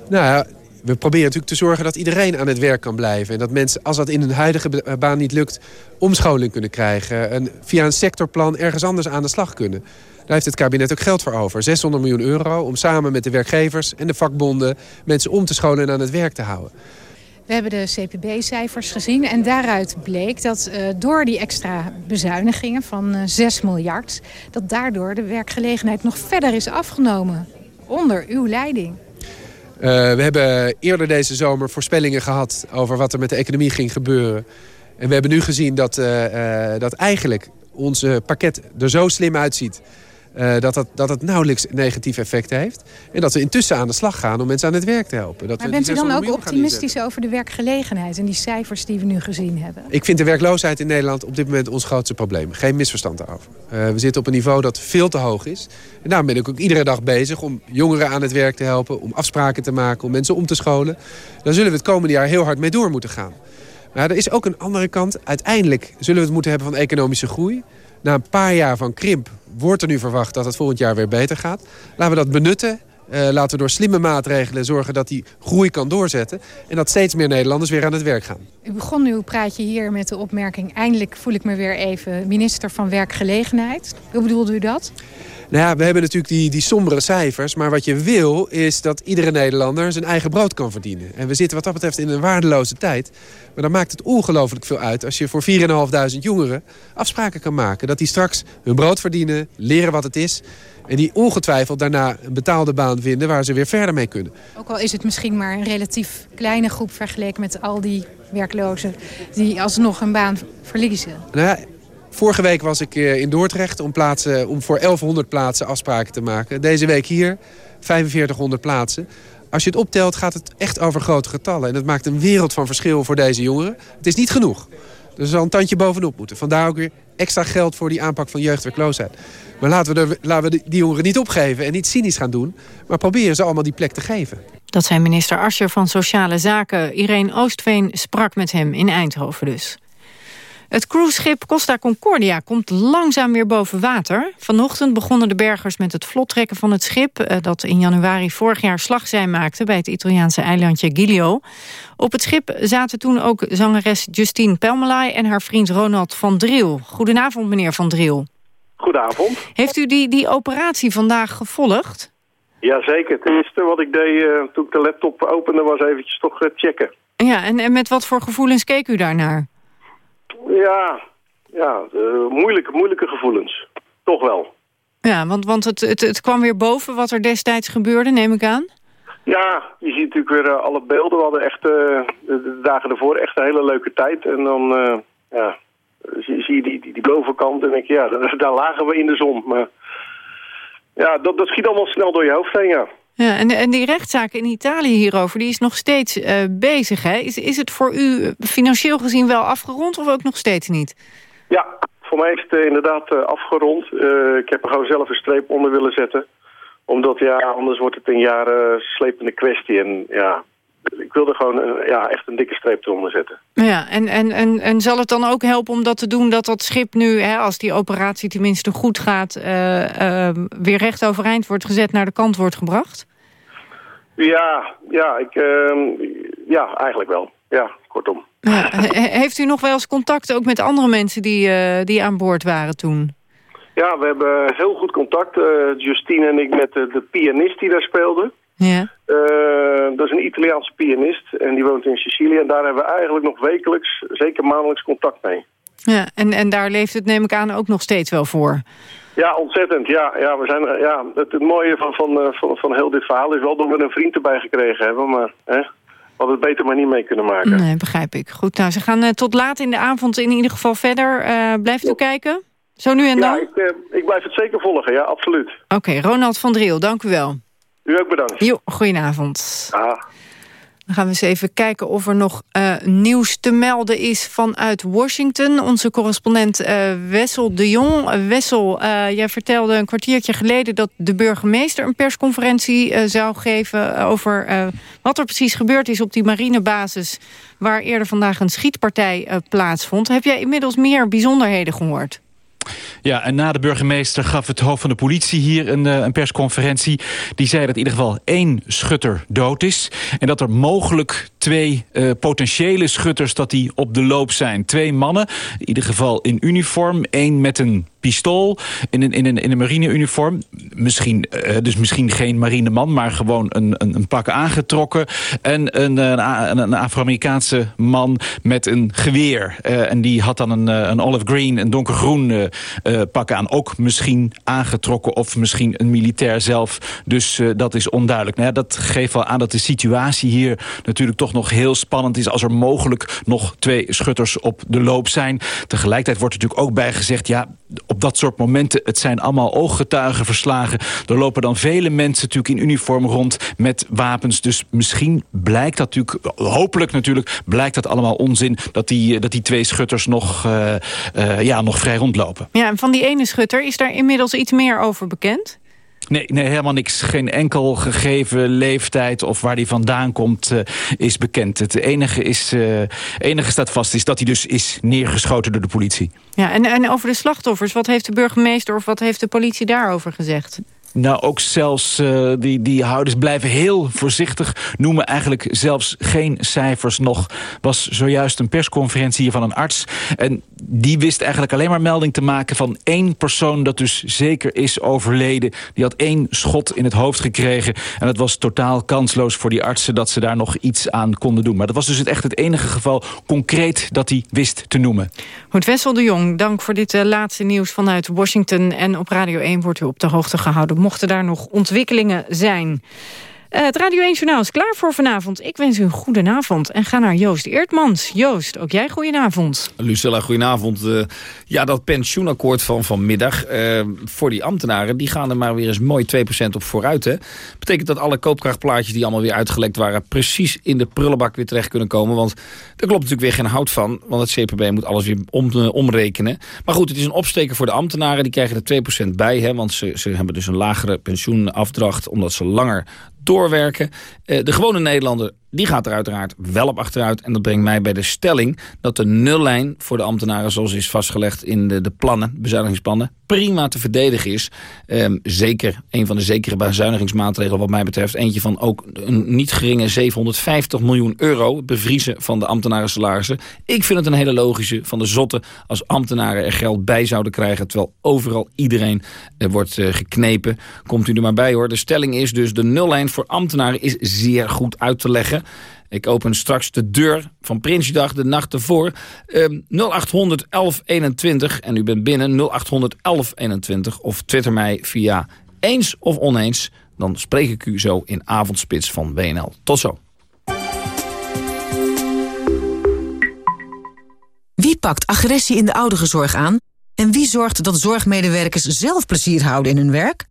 Nou we proberen natuurlijk te zorgen dat iedereen aan het werk kan blijven. En dat mensen, als dat in hun huidige baan niet lukt, omscholing kunnen krijgen. En via een sectorplan ergens anders aan de slag kunnen. Daar heeft het kabinet ook geld voor over. 600 miljoen euro om samen met de werkgevers en de vakbonden... mensen om te scholen en aan het werk te houden. We hebben de CPB-cijfers gezien en daaruit bleek dat uh, door die extra bezuinigingen van uh, 6 miljard... dat daardoor de werkgelegenheid nog verder is afgenomen onder uw leiding. Uh, we hebben eerder deze zomer voorspellingen gehad over wat er met de economie ging gebeuren. En we hebben nu gezien dat, uh, uh, dat eigenlijk ons pakket er zo slim uitziet... Uh, dat, dat, dat het nauwelijks negatief effect heeft. En dat we intussen aan de slag gaan om mensen aan het werk te helpen. Dat maar bent u dan ook optimistisch over de werkgelegenheid... en die cijfers die we nu gezien hebben? Ik vind de werkloosheid in Nederland op dit moment ons grootste probleem. Geen misverstand daarover. Uh, we zitten op een niveau dat veel te hoog is. En daarom ben ik ook iedere dag bezig om jongeren aan het werk te helpen... om afspraken te maken, om mensen om te scholen. Daar zullen we het komende jaar heel hard mee door moeten gaan. Maar er is ook een andere kant. Uiteindelijk zullen we het moeten hebben van economische groei. Na een paar jaar van krimp wordt er nu verwacht dat het volgend jaar weer beter gaat. Laten we dat benutten. Uh, laten we door slimme maatregelen zorgen dat die groei kan doorzetten. En dat steeds meer Nederlanders weer aan het werk gaan. U begon uw praatje hier met de opmerking... eindelijk voel ik me weer even minister van Werkgelegenheid. Hoe bedoelde u dat? Nou ja, we hebben natuurlijk die, die sombere cijfers. Maar wat je wil is dat iedere Nederlander zijn eigen brood kan verdienen. En we zitten wat dat betreft in een waardeloze tijd. Maar dan maakt het ongelooflijk veel uit als je voor 4.500 jongeren afspraken kan maken. Dat die straks hun brood verdienen, leren wat het is. En die ongetwijfeld daarna een betaalde baan vinden waar ze weer verder mee kunnen. Ook al is het misschien maar een relatief kleine groep vergeleken met al die werklozen die alsnog een baan verliezen. Nou ja, Vorige week was ik in Dordrecht om, plaatsen, om voor 1100 plaatsen afspraken te maken. Deze week hier 4500 plaatsen. Als je het optelt gaat het echt over grote getallen. En dat maakt een wereld van verschil voor deze jongeren. Het is niet genoeg. Er zal een tandje bovenop moeten. Vandaar ook weer extra geld voor die aanpak van jeugdwerkloosheid. Maar laten we, laten we die jongeren niet opgeven en niet cynisch gaan doen. Maar proberen ze allemaal die plek te geven. Dat zei minister Ascher van Sociale Zaken. Irene Oostveen sprak met hem in Eindhoven dus. Het cruiseschip Costa Concordia komt langzaam weer boven water. Vanochtend begonnen de bergers met het vlottrekken van het schip... Eh, dat in januari vorig jaar slagzij maakte bij het Italiaanse eilandje Giglio. Op het schip zaten toen ook zangeres Justine Pelmelay... en haar vriend Ronald van Driel. Goedenavond, meneer van Driel. Goedenavond. Heeft u die, die operatie vandaag gevolgd? Jazeker. Het eerste wat ik deed uh, toen ik de laptop opende... was eventjes toch uh, checken. Ja, en, en met wat voor gevoelens keek u daarnaar? Ja, ja uh, moeilijke, moeilijke gevoelens. Toch wel. Ja, want, want het, het, het kwam weer boven wat er destijds gebeurde, neem ik aan? Ja, je ziet natuurlijk weer uh, alle beelden. We hadden echt uh, de, dagen ervoor echt een hele leuke tijd. En dan ja, zie, zie je die, die, die, bovenkant en denk je, ja, daar, daar, lagen we in de zon. Maar ja, dat, dat schiet allemaal snel door je hoofd heen, ja. Ja, en, en die rechtszaak in Italië hierover, die is nog steeds uh, bezig. Hè? Is, is het voor u financieel gezien wel afgerond of ook nog steeds niet? Ja, voor mij is het eh, inderdaad eh, afgerond. Eh, ik heb er gewoon zelf een streep onder willen zetten. Omdat, ja, anders wordt het een jaren slepende kwestie. En ja, ik wilde gewoon eh, ja, echt een dikke streep eronder zetten. Ja, en, en, en, en zal het dan ook helpen om dat te doen... dat dat schip nu, hè, als die operatie tenminste goed gaat... eh, eh, weer recht overeind wordt gezet, naar de kant wordt gebracht? Ja, ja, ik, ehm, ja eigenlijk wel. Ja, kortom. Ja, heeft u nog wel eens contact ook met andere mensen die, die aan boord waren toen? Ja, we hebben heel goed contact, Justine en ik, met de, de pianist die daar speelde. Ja. Eh, dat is een Italiaanse pianist en die woont in Sicilië. En daar hebben we eigenlijk nog wekelijks, zeker maandelijks contact mee. Ja, en, en daar leeft het, neem ik aan, ook nog steeds wel voor. Ja, ontzettend. Ja, ja, we zijn, ja, het, het mooie van, van, eh, van, van heel dit verhaal is wel dat we een vriend erbij gekregen hebben. Maar hè, we hadden het beter maar niet mee kunnen maken. Nee, begrijp ik. Goed, nou, ze gaan eh, tot laat in de avond in ieder geval verder. Eh, blijft u kijken? Zo nu en Ja, dan? ik, eh, ik blijf het zeker volgen. Ja, absoluut. Oké, Ronald van Driel, dank u wel. U ook bedankt. Jo, goedenavond. Ah. Dan gaan we eens even kijken of er nog eh, nieuws te melden is vanuit Washington. Onze correspondent eh, Wessel de Jong. Wessel, eh, jij vertelde een kwartiertje geleden... dat de burgemeester een persconferentie zou geven... over wat er precies gebeurd is op die marinebasis... waar eerder vandaag een schietpartij plaatsvond. Heb jij inmiddels meer bijzonderheden gehoord? Ja, en na de burgemeester gaf het hoofd van de politie hier een, eh, een persconferentie. Die zei dat in ieder geval één schutter dood is. En dat er mogelijk twee eh, potentiële schutters dat die op de loop zijn. Twee mannen, in ieder geval in uniform. Eén met een pistool in een, in een, in een marineuniform. Misschien, eh, dus misschien geen marineman, maar gewoon een, een, een pak aangetrokken. En een, een, A- een, een Afro-Amerikaanse man met een geweer. Eh, en die had dan een, eh, een olive green, een donkergroen eh, eh, pak aan. Ook misschien aangetrokken of misschien een militair zelf. Dus eh, dat is onduidelijk. Nou ja, dat geeft wel aan dat de situatie hier natuurlijk toch nog heel spannend is... als er mogelijk nog twee schutters op de loop zijn. Tegelijkertijd wordt natuurlijk ook bij gezegd... ja, op dat soort momenten, het zijn allemaal ooggetuigenverslagen. Er lopen dan vele mensen natuurlijk in uniform rond met wapens. Dus misschien blijkt dat natuurlijk, hopelijk natuurlijk... blijkt dat allemaal onzin dat die, dat die twee schutters nog, eh, eh, ja, nog vrij rondlopen. Ja, en van die ene schutter is daar inmiddels iets meer over bekend? Nee, nee, helemaal niks. Geen enkel gegeven leeftijd of waar die vandaan komt eh, is bekend. Het enige, is, eh, enige staat vast is dat hij dus is neergeschoten door de politie. Ja, en, en over de slachtoffers, wat heeft de burgemeester of wat heeft de politie daarover gezegd? Nou, ook zelfs uh, die, die houders blijven heel voorzichtig. Noemen eigenlijk zelfs geen cijfers nog. Was zojuist een persconferentie hier van een arts. En die wist eigenlijk alleen maar melding te maken van één persoon... dat dus zeker is overleden. Die had één schot in het hoofd gekregen. En het was totaal kansloos voor die artsen... dat ze daar nog iets aan konden doen. Maar dat was dus echt het enige geval concreet dat hij wist te noemen. Goed, Wessel de Jong, dank voor dit uh, laatste nieuws vanuit Washington. En op Radio 1 wordt u op de hoogte gehouden mochten daar nog ontwikkelingen zijn. Uh, het Radio 1 Journaal is klaar voor vanavond. Ik wens u een goede avond en ga naar Joost Eertmans. Joost, ook jij goedenavond. Lucella, goedenavond. Uh, ja, dat pensioenakkoord van vanmiddag uh, voor die ambtenaren... die gaan er maar weer eens mooi 2% op vooruit. Hè? Betekent dat alle koopkrachtplaatjes die allemaal weer uitgelekt waren... precies in de prullenbak weer terecht kunnen komen. Want er klopt natuurlijk weer geen hout van. Want het CPB moet alles weer om, omrekenen. Maar goed, het is een opsteker voor de ambtenaren. Die krijgen er 2% bij. Hè? Want ze, ze hebben dus een lagere pensioenafdracht... omdat ze langer doorwerken. Uh, de gewone Nederlander die gaat er uiteraard wel op achteruit. En dat brengt mij bij de stelling dat de nullijn voor de ambtenaren... zoals is vastgelegd in de, de plannen, bezuinigingsplannen... prima te verdedigen is. Um, zeker een van de zekere bezuinigingsmaatregelen wat mij betreft. Eentje van ook een niet geringe 750 miljoen euro... bevriezen van de ambtenaren salarissen. Ik vind het een hele logische van de zotte... als ambtenaren er geld bij zouden krijgen... terwijl overal iedereen uh, wordt uh, geknepen. Komt u er maar bij hoor. De stelling is dus de nullijn voor ambtenaren is zeer goed uit te leggen. Ik open straks de deur van Prinsjesdag de nacht ervoor. Um, 0800 1121 en u bent binnen 0800 1121 of twitter mij via eens of oneens. Dan spreek ik u zo in avondspits van WNL. Tot zo. Wie pakt agressie in de ouderenzorg aan? En wie zorgt dat zorgmedewerkers zelf plezier houden in hun werk?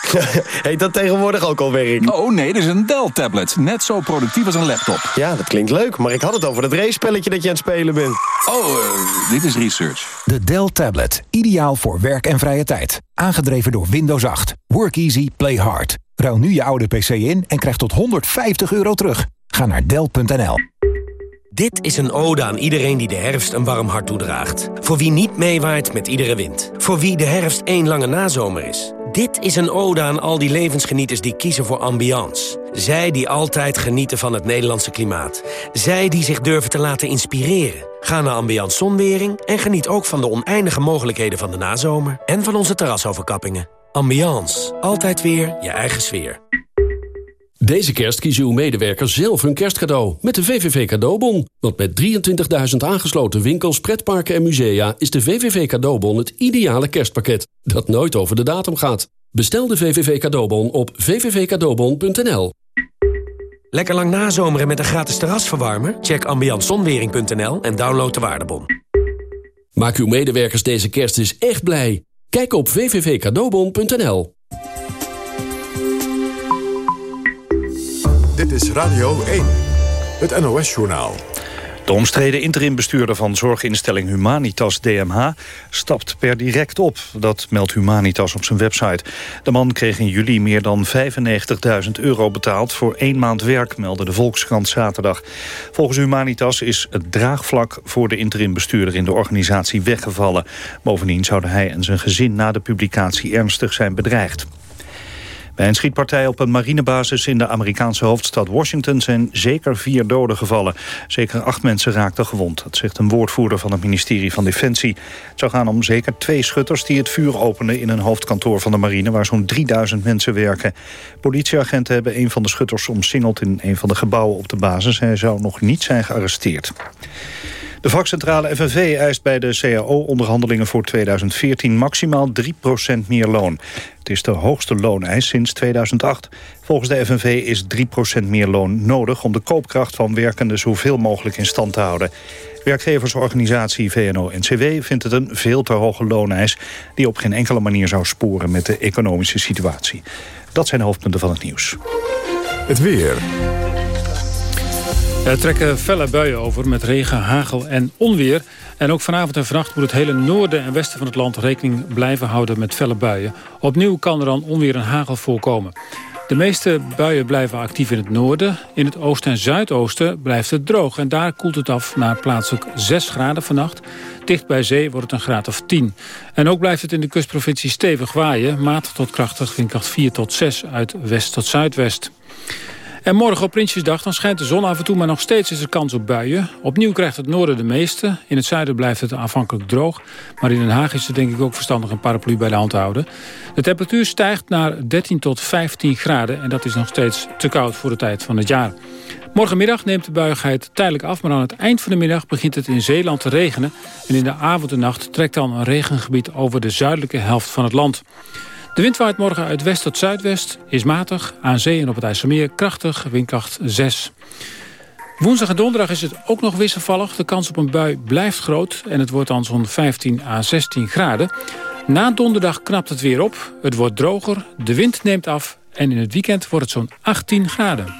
Heet dat tegenwoordig ook al werk? Oh nee, dit is een Dell-tablet. Net zo productief als een laptop. Ja, dat klinkt leuk, maar ik had het over het race-spelletje dat je aan het spelen bent. Oh, uh, dit is research. De Dell Tablet. Ideaal voor werk en vrije tijd. Aangedreven door Windows 8. Work easy, play hard. Ruil nu je oude PC in en krijg tot 150 euro terug. Ga naar Dell.nl. Dit is een ode aan iedereen die de herfst een warm hart toedraagt. Voor wie niet meewaait met iedere wind. Voor wie de herfst één lange nazomer is. Dit is een ode aan al die levensgenieters die kiezen voor ambiance. Zij die altijd genieten van het Nederlandse klimaat. Zij die zich durven te laten inspireren. Ga naar Ambiance Zonwering en geniet ook van de oneindige mogelijkheden van de nazomer... en van onze terrasoverkappingen. Ambiance. Altijd weer je eigen sfeer. Deze kerst kiezen uw medewerkers zelf hun kerstcadeau met de VVV Cadeaubon. Want met 23.000 aangesloten winkels, pretparken en musea... is de VVV Cadeaubon het ideale kerstpakket dat nooit over de datum gaat. Bestel de VVV Cadeaubon op vvvcadeaubon.nl. Lekker lang nazomeren met een gratis terrasverwarmer? Check ambiancezonwering.nl en download de waardebon. Maak uw medewerkers deze kerst dus echt blij. Kijk op vvvcadeaubon.nl. Dit is Radio 1, het NOS-journaal. De omstreden interimbestuurder van zorginstelling Humanitas DMH stapt per direct op. Dat meldt Humanitas op zijn website. De man kreeg in juli meer dan 95.000 euro betaald voor één maand werk, meldde de Volkskrant zaterdag. Volgens Humanitas is het draagvlak voor de interimbestuurder in de organisatie weggevallen. Bovendien zouden hij en zijn gezin na de publicatie ernstig zijn bedreigd. Bij een schietpartij op een marinebasis in de Amerikaanse hoofdstad Washington zijn zeker vier doden gevallen. Zeker acht mensen raakten gewond. Dat zegt een woordvoerder van het ministerie van Defensie. Het zou gaan om zeker twee schutters die het vuur openden in een hoofdkantoor van de marine waar zo'n 3000 mensen werken. Politieagenten hebben een van de schutters omsingeld in een van de gebouwen op de basis. Hij zou nog niet zijn gearresteerd. De vakcentrale FNV eist bij de CAO-onderhandelingen voor 2014 maximaal 3% meer loon. Het is de hoogste looneis sinds 2008. Volgens de FNV is 3% meer loon nodig om de koopkracht van werkenden zoveel mogelijk in stand te houden. Werkgeversorganisatie VNO-NCW vindt het een veel te hoge looneis... die op geen enkele manier zou sporen met de economische situatie. Dat zijn de hoofdpunten van het nieuws. Het weer. Er trekken felle buien over met regen, hagel en onweer. En ook vanavond en vannacht moet het hele noorden en westen van het land rekening blijven houden met felle buien. Opnieuw kan er dan onweer en hagel voorkomen. De meeste buien blijven actief in het noorden. In het oosten en zuidoosten blijft het droog. En daar koelt het af naar plaatselijk 6 graden vannacht. Dicht bij zee wordt het een graad of 10. En ook blijft het in de kustprovincie stevig waaien. Matig tot krachtig, windkracht 4 tot 6 uit west tot zuidwest. En morgen op Prinsjesdag dan schijnt de zon af en toe... maar nog steeds is er kans op buien. Opnieuw krijgt het noorden de meeste. In het zuiden blijft het aanvankelijk droog. Maar in Den Haag is het denk ik ook verstandig een paraplu bij de hand te houden. De temperatuur stijgt naar 13 tot 15 graden. En dat is nog steeds te koud voor de tijd van het jaar. Morgenmiddag neemt de buigheid tijdelijk af... maar aan het eind van de middag begint het in Zeeland te regenen. En in de avond en nacht trekt dan een regengebied over de zuidelijke helft van het land. De wind waait morgen uit west tot zuidwest, is matig, aan zee en op het IJsselmeer krachtig, windkracht 6. Woensdag en donderdag is het ook nog wisselvallig. De kans op een bui blijft groot en het wordt dan zo'n 15 à 16 graden. Na donderdag knapt het weer op, het wordt droger, de wind neemt af... en in het weekend wordt het zo'n 18 graden.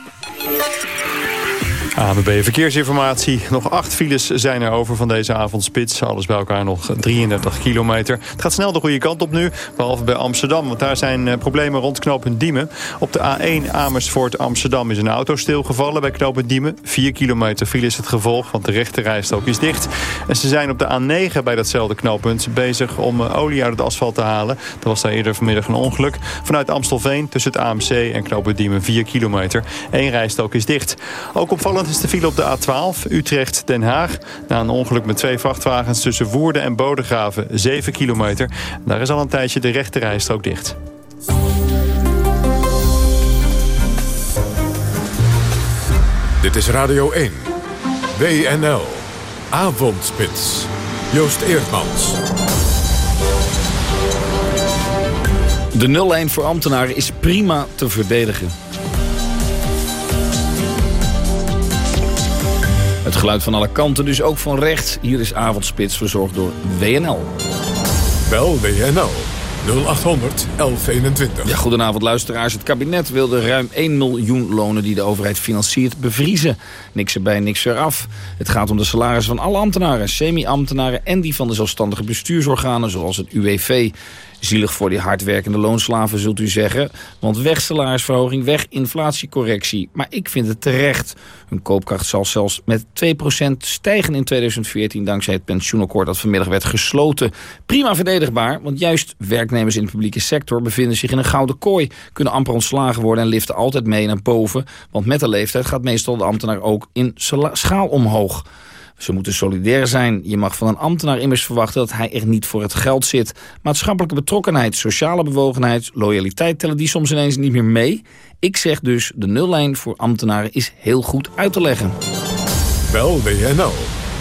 ABB Verkeersinformatie. Nog acht files zijn er over van deze avondspits. Alles bij elkaar nog 33 kilometer. Het gaat snel de goede kant op nu. Behalve bij Amsterdam. Want daar zijn eh, problemen rond knooppunt Diemen. Op de A1 Amersfoort Amsterdam is een auto stilgevallen bij knooppunt Diemen. 4 kilometer file is het gevolg. Want de rechte rijstrook is dicht. En ze zijn op de A9 bij datzelfde knooppunt bezig om eh, olie uit het asfalt te halen. Er was daar eerder vanmiddag een ongeluk. Vanuit Amstelveen tussen het AMC en knooppunt Diemen 4 kilometer. Eén rijstrook is dicht. Ook opvallend is de file op de A12 Utrecht-Den Haag. Na een ongeluk met twee vrachtwagens tussen Woerden en Bodegraven 7 kilometer. Daar is al een tijdje de rechte rijstrook dicht. Dit is Radio 1. WNL. Avondspits. Joost Eerdmans. De nullijn voor ambtenaren is prima te verdedigen. Het geluid van alle kanten, dus ook van rechts. Hier is Avondspits verzorgd door WNL. Bel WNL 0800 1121. Ja, goedenavond luisteraars. Het kabinet wilde ruim 1 miljoen lonen die de overheid financiert bevriezen. Niks erbij, niks eraf. Het gaat om de salarissen van alle ambtenaren, semi-ambtenaren... en die van de zelfstandige bestuursorganen zoals het UWV. Zielig voor die hardwerkende loonslaven, zult u zeggen. Want weg salarisverhoging, weg inflatiecorrectie. Maar ik vind het terecht. Hun koopkracht zal zelfs met 2% stijgen in 2014... dankzij het pensioenakkoord dat vanmiddag werd gesloten. Prima verdedigbaar, want juist werknemers in de publieke sector... bevinden zich in een gouden kooi, kunnen amper ontslagen worden... en liften altijd mee naar boven. Want met de leeftijd gaat meestal de ambtenaar ook in schaal omhoog. Ze moeten solidair zijn. Je mag van een ambtenaar immers verwachten dat hij er niet voor het geld zit. Maatschappelijke betrokkenheid, sociale bewogenheid, loyaliteit tellen die soms ineens niet meer mee. Ik zeg dus, de nullijn voor ambtenaren is heel goed uit te leggen. Bel WNL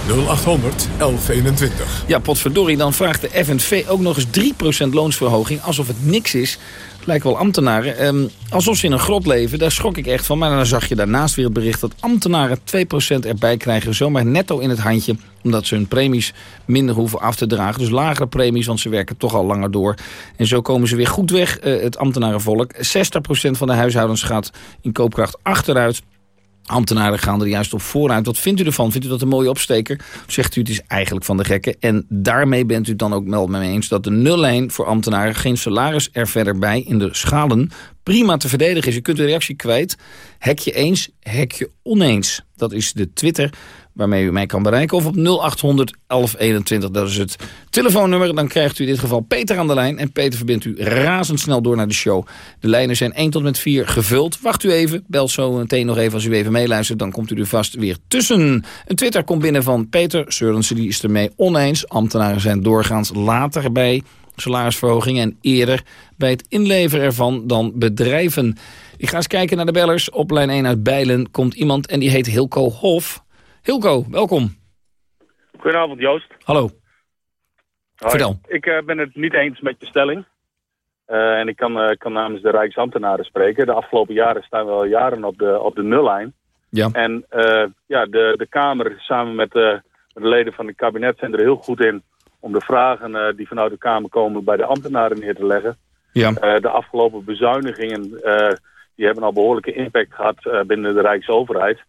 0800 1121. Ja, potverdorie, dan vraagt de FNV ook nog eens 3% loonsverhoging... alsof het niks is. Lijkt wel ambtenaren. Ehm, alsof ze in een grot leven, daar schrok ik echt van. Maar dan zag je daarnaast weer het bericht dat ambtenaren 2% erbij krijgen... zomaar netto in het handje, omdat ze hun premies minder hoeven af te dragen. Dus lagere premies, want ze werken toch al langer door. En zo komen ze weer goed weg, uh, het ambtenarenvolk. 60% van de huishoudens gaat in koopkracht achteruit... Ambtenaren gaan er juist op vooruit. Wat vindt u ervan? Vindt u dat een mooie opsteker? Zegt u het is eigenlijk van de gekken? En daarmee bent u dan ook wel mee eens dat de nullijn voor ambtenaren... geen salaris er verder bij in de schalen prima te verdedigen is. Je kunt de reactie kwijt. Hek je eens, hek je oneens. Dat is de Twitter waarmee u mij kan bereiken. Of op 0800 1121, dat is het telefoonnummer. Dan krijgt u in dit geval Peter aan de lijn. En Peter verbindt u razendsnel door naar de show. De lijnen zijn 1 tot met 4 gevuld. Wacht u even, bel zo meteen nog even als u even meeluistert. Dan komt u er vast weer tussen. Een Twitter komt binnen van Peter Seurensen, die is ermee oneens. Ambtenaren zijn doorgaans later bij salarisverhoging en eerder bij het inleveren ervan dan bedrijven. Ik ga eens kijken naar de bellers. Op lijn 1 uit Bijlen komt iemand en die heet Hilco Hof. Hilco, welkom. Goedenavond Joost. Hallo. Hoi. Vertel. Ik uh, ben het niet eens met je stelling. Uh, en ik kan, uh, kan namens de Rijksambtenaren spreken. De afgelopen jaren staan we al jaren op de, op de nullijn. Ja. En ja, de, de Kamer samen met de, de leden van het kabinet zijn er heel goed in... om de vragen die vanuit de Kamer komen bij de ambtenaren neer te leggen. Ja. de afgelopen bezuinigingen die hebben al behoorlijke impact gehad binnen de Rijksoverheid...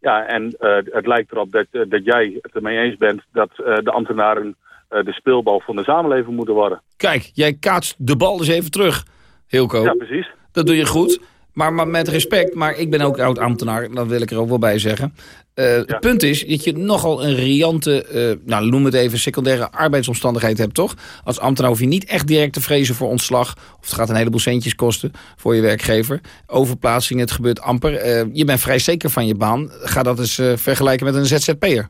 Ja, en het lijkt erop dat, dat jij het ermee eens bent dat de ambtenaren de speelbal van de samenleving moeten worden. Kijk, jij kaatst de bal dus even terug, Hilco. Ja, precies. Dat doe je goed. Maar, maar met respect, maar ik ben ook oud-ambtenaar, dat wil ik er ook wel bij zeggen. Uh, ja. Het punt is dat je nogal een riante, uh, nou noem het even, secundaire arbeidsomstandigheid hebt, toch? Als ambtenaar hoef je niet echt direct te vrezen voor ontslag. Of het gaat een heleboel centjes kosten voor je werkgever. Overplaatsing, het gebeurt amper. Uh, je bent vrij zeker van je baan. Ga dat eens vergelijken met een ZZP'er.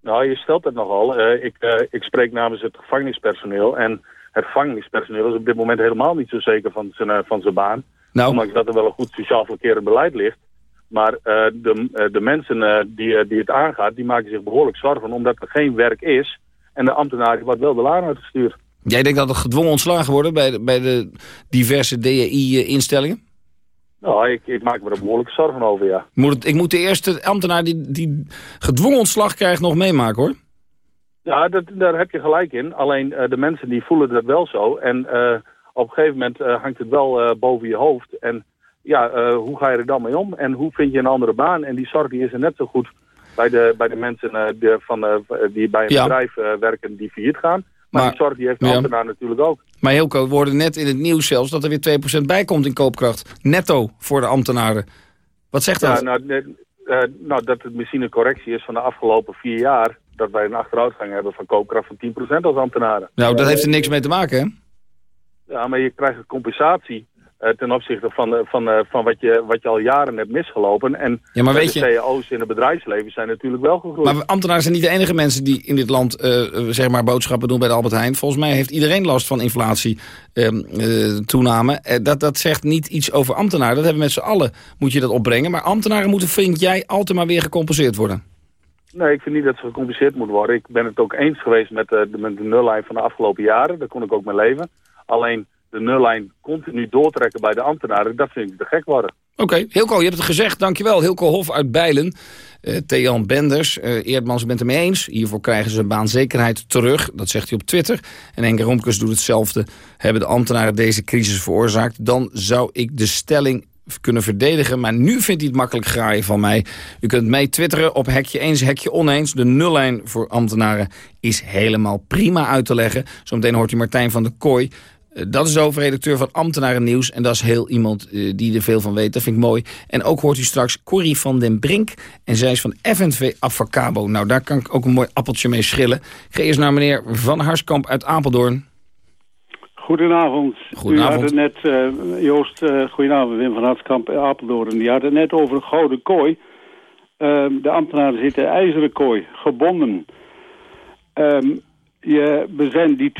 Nou, je stelt het nogal. ik, ik spreek namens het gevangenispersoneel. En het gevangenispersoneel is op dit moment helemaal niet zo zeker van zijn, van zijn baan. Nou. Ondanks dat er wel een goed sociaal verkeerend beleid ligt. Maar uh, de, uh, de mensen uh, die, die het aangaat, die maken zich behoorlijk zorgen omdat er geen werk is. En de ambtenaar wordt wel de laan uitgestuurd. Jij denkt dat er gedwongen ontslagen worden bij de, bij de diverse DEI-instellingen? Nou, ik, ik, maak me er behoorlijk zorgen over, ja. Moet het, ik moet de eerste ambtenaar die, die gedwongen ontslag krijgt nog meemaken, hoor. Ja, dat, daar heb je gelijk in. Alleen de mensen die voelen dat wel zo. En op een gegeven moment hangt het wel boven je hoofd. En ja, uh, hoe ga je er dan mee om? En hoe vind je een andere baan? En die zorg die is er net zo goed bij de, bij de mensen die, van, die bij een Ja. bedrijf werken die failliet gaan. Maar, Maar- die zorg die heeft de ja. ambtenaar natuurlijk ook. Maar Hilco, we hoorden net in het nieuws zelfs dat er weer 2% bij komt in koopkracht. Netto voor de ambtenaren. Wat zegt dat? Ja, nou, eh, nou, dat het misschien een correctie is van de afgelopen vier jaar... dat wij een achteruitgang hebben van koopkracht van 10% als ambtenaren. nou, dat heeft er niks mee te maken, hè? Ja, maar je krijgt een compensatie eh, ten opzichte van, eh, van, eh, van wat, je, wat je al jaren hebt misgelopen. En Ja, maar weet de cao's in het bedrijfsleven zijn natuurlijk wel gegroeid. Maar ambtenaren zijn niet de enige mensen die in dit land zeg maar boodschappen doen bij de Albert Heijn. Volgens mij heeft iedereen last van inflatie ehm, eh, toename. Dat, dat zegt niet iets over ambtenaren. Dat hebben we met z'n allen, moet je dat opbrengen. Maar ambtenaren moeten, vind jij, altijd maar weer gecompenseerd worden. Nee, ik vind niet dat ze gecompenseerd moet worden. Ik ben het ook eens geweest met, de, met de nullijn van de afgelopen jaren. Daar kon ik ook mee leven. Alleen de nullijn continu doortrekken bij de ambtenaren, dat vind ik te gek worden. Oké, Hilco, je hebt het gezegd. Dankjewel. Hilco Hof uit Bijlen. Uh, Thean Benders, uh, Eerdmans bent het mee eens. Hiervoor krijgen ze baanzekerheid terug. Dat zegt hij op Twitter. En Enke Romkes doet hetzelfde. Hebben de ambtenaren deze crisis veroorzaakt? Dan zou ik de stelling kunnen verdedigen. Maar nu vindt hij het makkelijk graaien van mij. U kunt mee twitteren op hekje eens, hekje oneens. De nullijn voor ambtenaren is helemaal prima uit te leggen. Zometeen hoort u Martijn van der Kooi. Eh, dat is de hoofdredacteur van Ambtenaren Nieuws. En dat is heel iemand uh, die er veel van weet. Dat vind ik mooi. En ook hoort u straks Corrie van den Brink. En zij is van FNV Avacabo. Nou, daar kan ik ook een mooi appeltje mee schillen. Ik ga eerst naar meneer Van Harskamp uit Apeldoorn. Goedenavond. Goedenavond. U had het net, uh, Joost, uh, goedenavond, Wim van Harskamp, Apeldoorn. Die had het net over een gouden kooi. Uh, de ambtenaren zitten in ijzeren kooi, gebonden. Um, je, we zijn die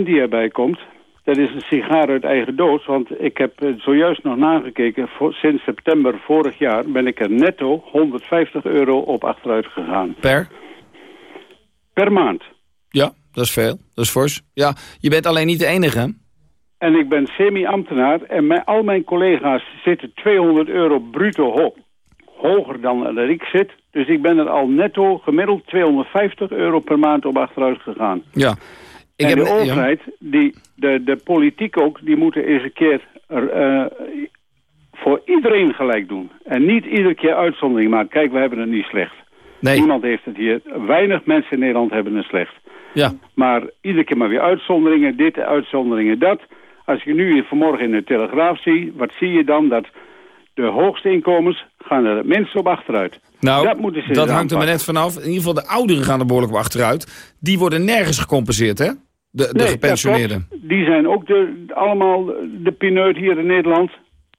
2% die erbij komt, dat is een sigaar uit eigen doos. Want ik heb zojuist nog nagekeken. Voor, sinds september vorig jaar ben ik er netto 150 euro op achteruit gegaan. Per? Per maand. Ja, dat is veel. Dat is fors. Ja, je bent alleen niet de enige, En ik ben semi-ambtenaar. En mijn, al mijn collega's zitten 200 euro bruto ho hoger dan dat ik zit. Dus ik ben er al netto gemiddeld 250 euro per maand op achteruit gegaan. Ja. Ik en heb, de overheid, die, de, de politiek ook, die moeten eens een keer uh, voor iedereen gelijk doen. En niet iedere keer uitzondering maken. Kijk, we hebben het niet slecht. Nee. Niemand heeft het hier. Weinig mensen in Nederland hebben het slecht. Ja. Maar iedere keer maar weer uitzonderingen, dit, uitzonderingen, dat. Als je nu vanmorgen in de Telegraaf ziet, wat zie je dan? Dat de hoogste inkomens gaan er het minst op achteruit. Nou, dat, moeten ze dat hangt er maar net vanaf. In ieder geval de ouderen gaan er behoorlijk op achteruit. Die worden nergens gecompenseerd, hè? De, de nee, gepensioneerden. Die zijn ook de, allemaal de pineut hier in Nederland.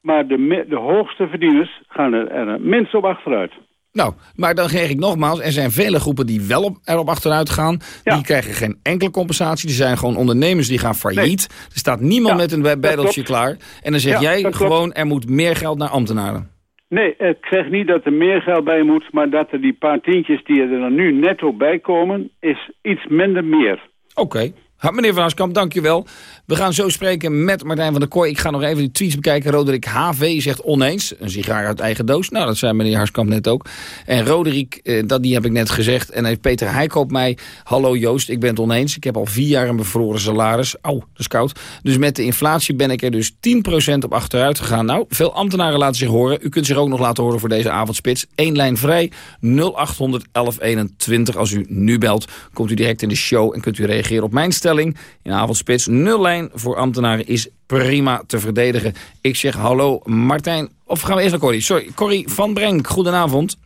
Maar de, de hoogste verdieners gaan er, er minst op achteruit. Nou, maar dan zeg ik nogmaals, er zijn vele groepen die wel op, erop achteruit gaan. Ja. Die krijgen geen enkele compensatie. Die zijn gewoon ondernemers die gaan failliet. Nee. Er staat niemand ja, met een beddeltje klaar. En dan zeg ja, jij gewoon, er moet meer geld naar ambtenaren. Nee, ik zeg niet dat er meer geld bij moet... maar dat er die paar tientjes die er dan nu netto bij komen... is iets minder meer. Oké. Okay. Meneer Van Haaskamp, dankjewel. We gaan zo spreken met Martijn van der Kooi. Ik ga nog even die tweets bekijken. Roderick HV zegt oneens. Een sigaar uit eigen doos. Nou, dat zei meneer Haaskamp net ook. En Roderick, eh, dat, die heb ik net gezegd. En heeft Peter Heikoop mij. Hallo Joost, ik ben het oneens. Ik heb al vier jaar een bevroren salaris. Au, dat is koud. Dus met de inflatie ben ik er dus 10% op achteruit gegaan. Nou, veel ambtenaren laten zich horen. U kunt zich ook nog laten horen voor deze avondspits. Eén lijn vrij, 0800 1121. Als u nu belt, komt u direct in de show en kunt u reageren op mijn stelling. In avondspits, nul lijn voor ambtenaren is prima te verdedigen. Ik zeg hallo Martijn, of gaan we eerst naar Corrie? Sorry, Corrie van Brenk, goedenavond.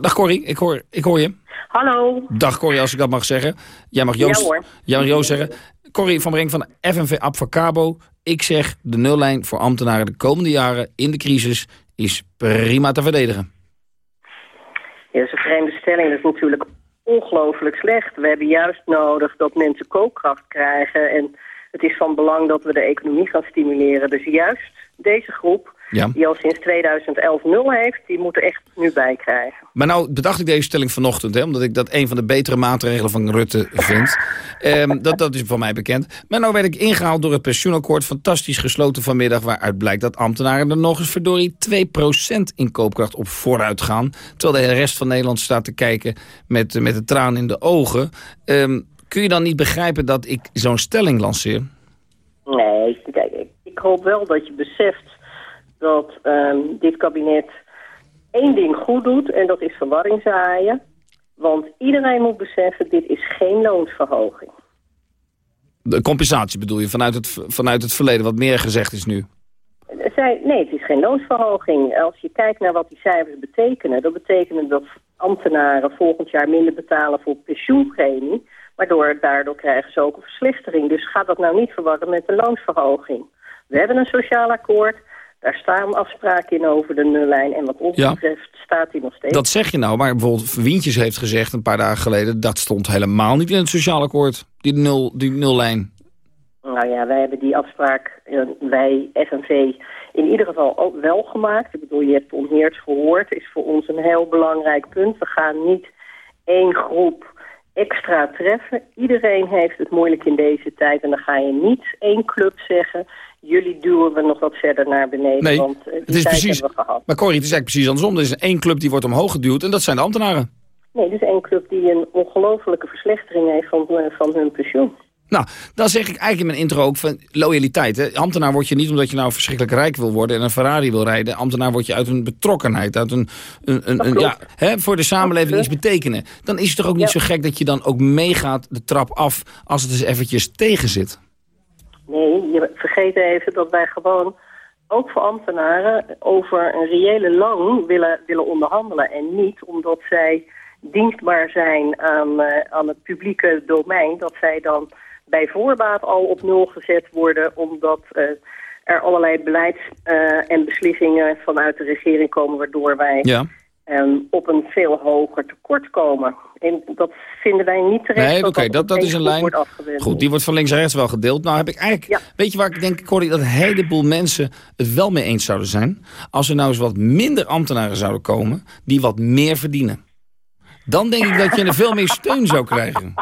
Dag Corrie, ik hoor, ik hoor je. Hallo. Dag Corrie, als ik dat mag zeggen. Jij mag Joost, ja. Jij mag Joost zeggen. Corrie van Brenk van FNV Abfacabo. Ik zeg, de nullijn voor ambtenaren de komende jaren in de crisis is prima te verdedigen. Ja, dat is een vreemde stelling. Dat is natuurlijk ongelooflijk slecht. We hebben juist nodig dat mensen koopkracht krijgen. En het is van belang dat we de economie gaan stimuleren. Dus juist deze groep, ja. die al sinds 2011 nul heeft, die moet er echt nu bij krijgen. Maar nou bedacht ik deze stelling vanochtend, hè, omdat ik dat een van de betere maatregelen van Rutte vind. um, dat, dat is voor mij bekend. Maar nou werd ik ingehaald door het pensioenakkoord, fantastisch gesloten vanmiddag, waaruit blijkt dat ambtenaren er nog eens verdorie 2% in koopkracht op vooruit gaan. Terwijl de rest van Nederland staat te kijken met, met de traan in de ogen. Um, kun je dan niet begrijpen dat ik zo'n stelling lanceer? Nee, kijk, ik, ik hoop wel dat je beseft dat um, dit kabinet één ding goed doet en dat is verwarring zaaien. Want iedereen moet beseffen, dit is geen loonsverhoging. De compensatie bedoel je, vanuit het, vanuit het verleden, wat meer gezegd is nu? Zij, nee, het is geen loonsverhoging. Als je kijkt naar wat die cijfers betekenen... dat betekent dat ambtenaren volgend jaar minder betalen voor pensioenpremie... waardoor daardoor krijgen ze ook een verslechtering. Dus ga dat nou niet verwarren met een loonsverhoging. We hebben een sociaal akkoord... Daar staan afspraken in over de nullijn. En wat ons Ja. betreft staat die nog steeds. Dat zeg je nou, maar bijvoorbeeld Wientjes heeft gezegd een paar dagen geleden... dat stond helemaal niet in het sociaal akkoord, die, nul, die nullijn. Nou ja, wij hebben die afspraak, eh, wij FNV, in ieder geval ook wel gemaakt. Ik bedoel, je hebt onheerd gehoord, is voor ons een heel belangrijk punt. We gaan niet één groep extra treffen. Iedereen heeft het moeilijk in deze tijd. En dan ga je niet één club zeggen... jullie duwen we nog wat verder naar beneden. Nee, want eh, die het is precies... hebben we gehad. Maar Corrie, het is eigenlijk precies andersom. Er is één club die wordt omhoog geduwd en dat zijn de ambtenaren. Nee, dit is één club die een ongelofelijke verslechtering heeft van, eh, van hun pensioen. Nou, dan zeg ik eigenlijk in mijn intro ook van loyaliteit. Hè. Ambtenaar word je niet omdat je nou verschrikkelijk rijk wil worden... en een Ferrari wil rijden. Ambtenaar word je uit een betrokkenheid. Uit een, een, een, een ja, hè, voor de samenleving iets betekenen. Dan is het toch ook niet zo gek dat je dan ook meegaat de trap af... als het eens eventjes tegen zit. Nee, je vergeet even dat wij gewoon, ook voor ambtenaren, over een reële loon willen, willen onderhandelen. En niet omdat zij dienstbaar zijn aan, eh, aan het publieke domein, dat zij dan bij voorbaat al op nul gezet worden, omdat eh, er allerlei beleids- eh, en beslissingen vanuit de regering komen, waardoor wij. Ehm, op een veel hoger tekort komen. En dat vinden wij niet terecht. Nee, oké, dat, dat is een lijn. Goed, die wordt van links naar rechts wel gedeeld. Nou heb ik eigenlijk, weet je waar ik denk, Corrie, dat een heleboel mensen het wel mee eens zouden zijn. Als er nou eens wat minder ambtenaren zouden komen, die wat meer verdienen. Dan denk ik dat je er veel meer steun zou krijgen.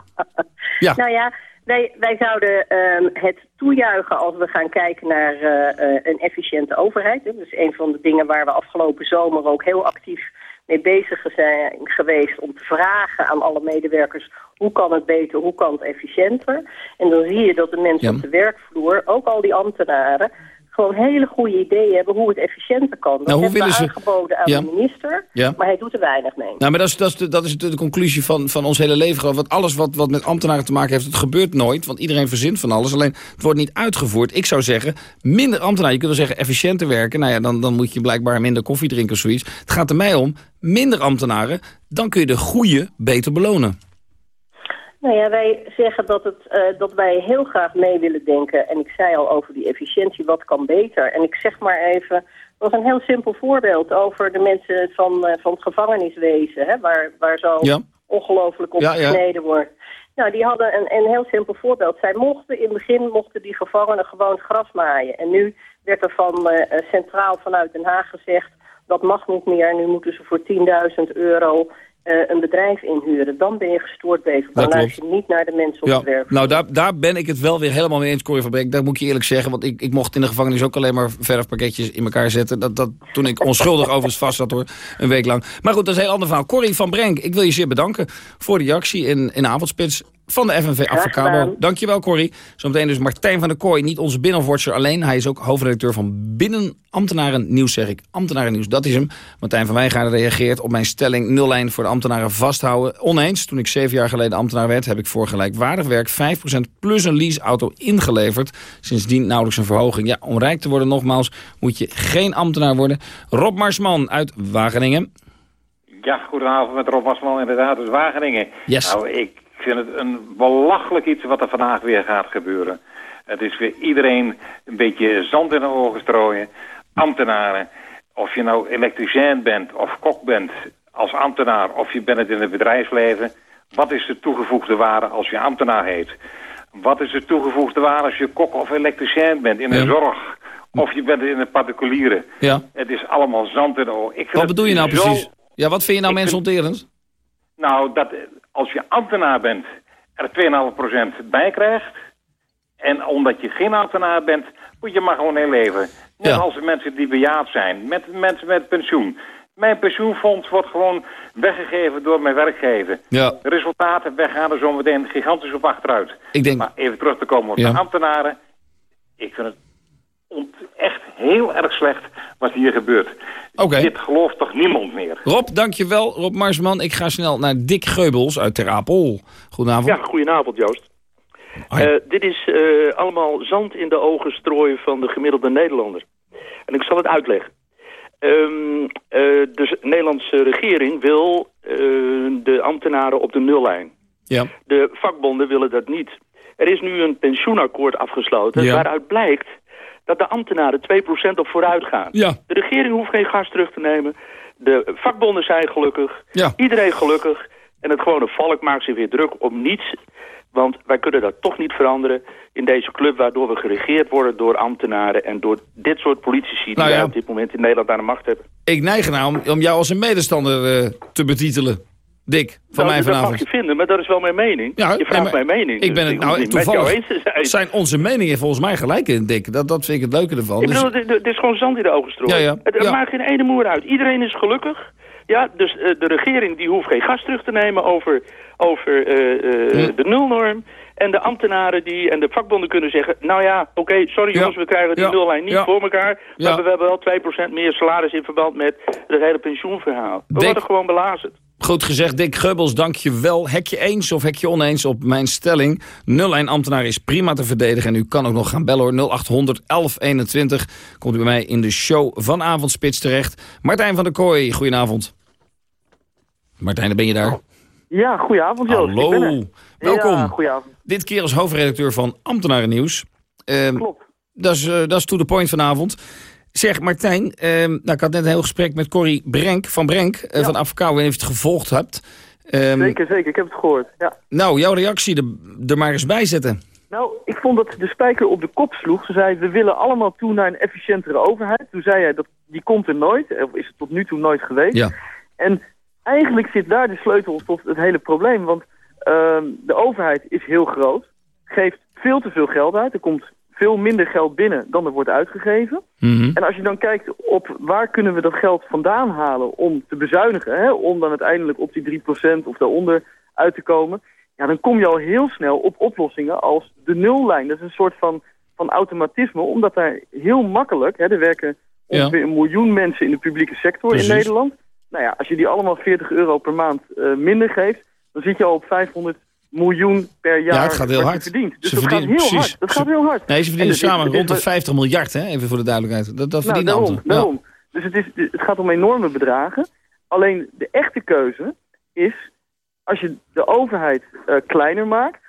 Ja. Nou ja, wij, wij zouden ehm, het toejuichen als we gaan kijken naar eh, eh, een efficiënte overheid. Dat is een van de dingen waar we afgelopen zomer ook heel actief mee bezig zijn geweest om te vragen aan alle medewerkers hoe kan het beter, hoe kan het efficiënter. En dan zie je dat de mensen Ja. op de werkvloer, ook al die ambtenaren, gewoon hele goede ideeën hebben hoe het efficiënter kan. Dat Nou, hoe hebben we willen ze- aangeboden aan Ja. de minister, Ja. maar hij doet er weinig mee. Nou, maar dat is, dat is, de, dat is de, de conclusie van, van ons hele leven. geloof. Want alles wat, wat met ambtenaren te maken heeft, het gebeurt nooit. Want iedereen verzint van alles. Alleen, het wordt niet uitgevoerd. Ik zou zeggen, minder ambtenaren. Je kunt wel zeggen, efficiënter werken. Nou ja, dan, dan moet je blijkbaar minder koffie drinken of zoiets. Het gaat er mij om, minder ambtenaren. Dan kun je de goede beter belonen. Nou ja, wij zeggen dat, het, eh, dat wij heel graag mee willen denken. En ik zei al over die efficiëntie, wat kan beter? En ik zeg maar even, dat was een heel simpel voorbeeld over de mensen van, eh, van het gevangeniswezen. Hè, waar, waar zo Ja. ongelooflijk op Ja, ja. gesneden wordt. Nou, die hadden een, een heel simpel voorbeeld. Zij mochten in het begin mochten die gevangenen gewoon gras maaien. En nu werd er van eh, centraal vanuit Den Haag gezegd... dat mag niet meer. Nu moeten ze voor 10.000 euro eh, een bedrijf inhuren. Dan ben je gestoord bezig. Dan luister je niet naar de mensen op Ja, het werk. nou daar, daar ben ik het wel weer helemaal mee eens, Corrie van Beek. Dat moet ik je eerlijk zeggen, want ik, ik mocht in de gevangenis ook alleen maar verfpakketjes in elkaar zetten. Dat, dat, toen ik onschuldig overigens vast zat hoor, een week lang. Maar goed, dat is een heel ander verhaal. Corrie van Brenk, ik wil je zeer bedanken voor de reactie in, in Avondspits van de FNV Advocabo. Dankjewel Corrie. Zometeen dus Martijn van der Kooi, niet onze binnenwatcher alleen. Hij is ook hoofdredacteur van Binnenambtenaren Nieuws, zeg ik. Ambtenaren Nieuws, dat is hem. Martijn van Wijngaarden reageert op mijn stelling... nul lijn voor de ambtenaren vasthouden. Oneens, toen ik zeven jaar geleden ambtenaar werd... heb ik voor gelijkwaardig werk 5% plus een leaseauto ingeleverd. Sindsdien nauwelijks een verhoging. Ja, om rijk te worden nogmaals moet je geen ambtenaar worden. Rob Marsman uit Wageningen. Ja, goedenavond met Rob Wasman, inderdaad, uit Wageningen. Yes. Nou, ik vind het een belachelijk iets wat er vandaag weer gaat gebeuren. Het is weer iedereen een beetje zand in de ogen strooien. Ambtenaren, of je nou elektricien bent of kok bent als ambtenaar... of je bent het in het bedrijfsleven. Wat is de toegevoegde waarde als je ambtenaar heet? Wat is de toegevoegde waarde als je kok of elektricien bent in de Ja. zorg? Of je bent in het particuliere? Ja. Het is allemaal zand in de ogen. Wat bedoel je nou precies? Ja, wat vind je nou mensonterend? nou, dat als je ambtenaar bent, er 2,5% bij krijgt. En omdat je geen ambtenaar bent, moet je maar gewoon in leven. Net Ja. als de mensen die bejaard zijn, met mensen met pensioen. Mijn pensioenfonds wordt gewoon weggegeven door mijn werkgever. Ja. De resultaten, wij gaan er zo meteen gigantisch op achteruit. Ik denk... Maar even terug te komen op Ja. de ambtenaren. Ik vind het echt heel erg slecht wat hier gebeurt. Oké. Dit gelooft toch niemand meer? Rob, dankjewel. Rob Marsman. Ik ga snel naar Dick Geubels uit Ter Apel. Goedenavond. Ja, goedenavond Joost. Eh, dit is eh, allemaal zand in de ogen strooien van de gemiddelde Nederlander. En ik zal het uitleggen. Ehm, eh, de Nederlandse regering wil eh, de ambtenaren op de nullijn. Ja. De vakbonden willen dat niet. Er is nu een pensioenakkoord afgesloten Ja. waaruit blijkt dat de ambtenaren 2% op vooruit gaan. Ja. De regering hoeft geen gas terug te nemen. De vakbonden zijn gelukkig. Ja. Iedereen gelukkig. En het gewone volk maakt zich weer druk om niets. Want wij kunnen dat toch niet veranderen in deze club... waardoor we geregeerd worden door ambtenaren... en door dit soort politici die Nou wij op dit moment in Nederland aan de macht hebben. Ik neig ernaar om, om jou als een medestander eh, te betitelen. Dick, van Nou, mij dat vanavond. mag je vinden, maar dat is wel mijn mening. Ja, je nee, vraagt maar mijn mening. Ik ben dus het hoef nou toevallig. zijn. Zijn onze meningen volgens mij gelijk in, Dick. Dat, dat vind ik het leuke ervan. Ik Dus- bedoel, dit is gewoon zand in de ogen strooien. Ja, ja. Het, het maakt geen ene moer uit. Iedereen is gelukkig. Ja, dus eh, de regering die hoeft geen gas terug te nemen over, over eh, eh, de nulnorm. En de ambtenaren die, en de vakbonden kunnen zeggen... nou ja, oké, sorry Ja. jongens, we krijgen die Ja. nullijn niet Ja. voor elkaar... Maar we hebben wel 2% meer salaris in verband met het hele pensioenverhaal. We Dick. worden gewoon belazerd. Goed gezegd, Dick Geubels, dank je wel. Hek je eens of hek je oneens op mijn stelling. 01 ambtenaar is prima te verdedigen. En u kan ook nog gaan bellen hoor. 0800 1121 komt u bij mij in de show van Avondspits terecht. Martijn van der Kooi, goedenavond. Martijn, ben je daar? Ja, goedenavond Joost. Hallo. Ik ben. Welkom. Ja, goedenavond. Dit keer als hoofdredacteur van Ambtenarennieuws. Ehm, Klopt. Dat is, eh, dat is to the point vanavond. Zeg Martijn, ehm, nou, ik had net een heel gesprek met Corrie Brenk van Brenk eh, van Afkouw. En of je het gevolgd hebt. Ehm, zeker, zeker. Ik heb het gehoord. Ja. Nou, jouw reactie er, er maar eens bij zetten. Nou, ik vond dat de spijker op de kop sloeg. Ze zei, we willen allemaal toe naar een efficiëntere overheid. Toen zei hij, dat, die komt er nooit. Of is het tot nu toe nooit geweest. Ja. En eigenlijk zit daar de sleutel tot het hele probleem. Want ehm, de overheid is heel groot. Geeft veel te veel geld uit. Er komt veel minder geld binnen dan er wordt uitgegeven. En als je dan kijkt op waar kunnen we dat geld vandaan halen om te bezuinigen, hè, om dan uiteindelijk op die 3% of daaronder uit te komen, ja, dan kom je al heel snel op oplossingen als de nullijn. Dat is een soort van, van automatisme, omdat daar heel makkelijk, hè, er werken ongeveer een miljoen mensen in de publieke sector Precies. in Nederland. Nou ja, als je die allemaal 40 euro per maand eh, minder geeft, dan zit je al op 500 miljoen per jaar Ja, het gaat heel hard. verdient. Dus Ze dat gaat verdienen- heel precies. hard. Dat Ze- gaat heel hard. Nee, ze En verdienen is- samen is rond de wat- 50 miljard, hè? even voor de duidelijkheid. Dat, dat nou, verdienen daarom, ambten. Ja. daarom. Dus het, is, het gaat om enorme bedragen. Alleen de echte keuze is, als je de overheid eh, kleiner maakt,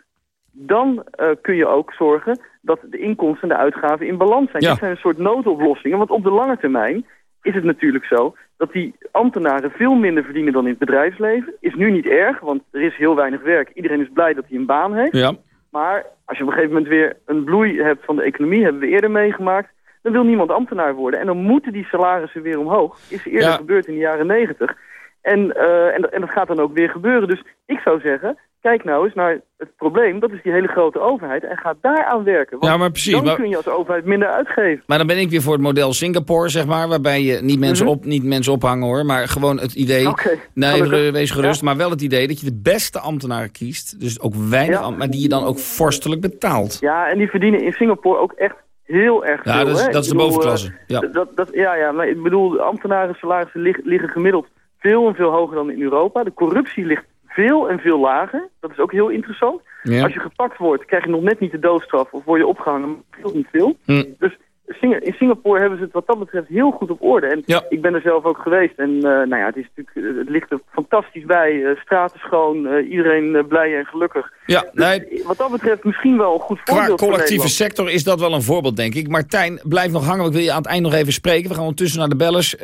dan eh, kun je ook zorgen dat de inkomsten en de uitgaven in balans zijn. Ja. Dit zijn een soort noodoplossingen, want op de lange termijn is het natuurlijk zo dat die ambtenaren veel minder verdienen dan in het bedrijfsleven. Is nu niet erg, want er is heel weinig werk. Iedereen is blij dat hij een baan heeft. Ja. Maar als je op een gegeven moment weer een bloei hebt van de economie, hebben we eerder meegemaakt, dan wil niemand ambtenaar worden. En dan moeten die salarissen weer omhoog. Is eerder Ja. gebeurd in de jaren negentig. En, eh, en, en dat gaat dan ook weer gebeuren. Dus ik zou zeggen, kijk nou eens naar het probleem. Dat is die hele grote overheid. En ga daaraan werken. Want Ja, maar precies, dan maar- kun je als overheid minder uitgeven. Maar dan ben ik weer voor het model Singapore, zeg maar. Waarbij je niet mensen, Mhm. op, niet mensen ophangen hoor. Maar gewoon het idee. Nee, gelukkig. wees gerust. Ja. Maar wel het idee dat je de beste ambtenaren kiest. Dus ook weinig, Ja. am- maar die je dan ook vorstelijk betaalt. Ja, en die verdienen in Singapore ook echt heel erg Ja, veel. dat is- hè? dat is de bovenklasse. eh, Ja. Dat, dat, ja, ja, maar ik bedoel, ambtenaren salarissen lig- liggen gemiddeld veel en veel hoger dan in Europa. De corruptie ligt veel en veel lager. Dat is ook heel interessant. Ja. Als je gepakt wordt, krijg je nog net niet de doodstraf of word je opgehangen, maar veel niet veel. Hm. Dus in Singapore hebben ze het wat dat betreft heel goed op orde. En Ja. ik ben er zelf ook geweest. En eh, nou ja, het, is natuurlijk, eh, het ligt er fantastisch bij. Eh, straten schoon, iedereen blij en gelukkig. Ja, Dus wat dat betreft misschien wel een goed Qua voorbeeld voor collectieve sector is dat wel een voorbeeld, denk ik. Martijn, blijf nog hangen. Ik wil je aan het eind nog even spreken. We gaan ondertussen naar de bellers.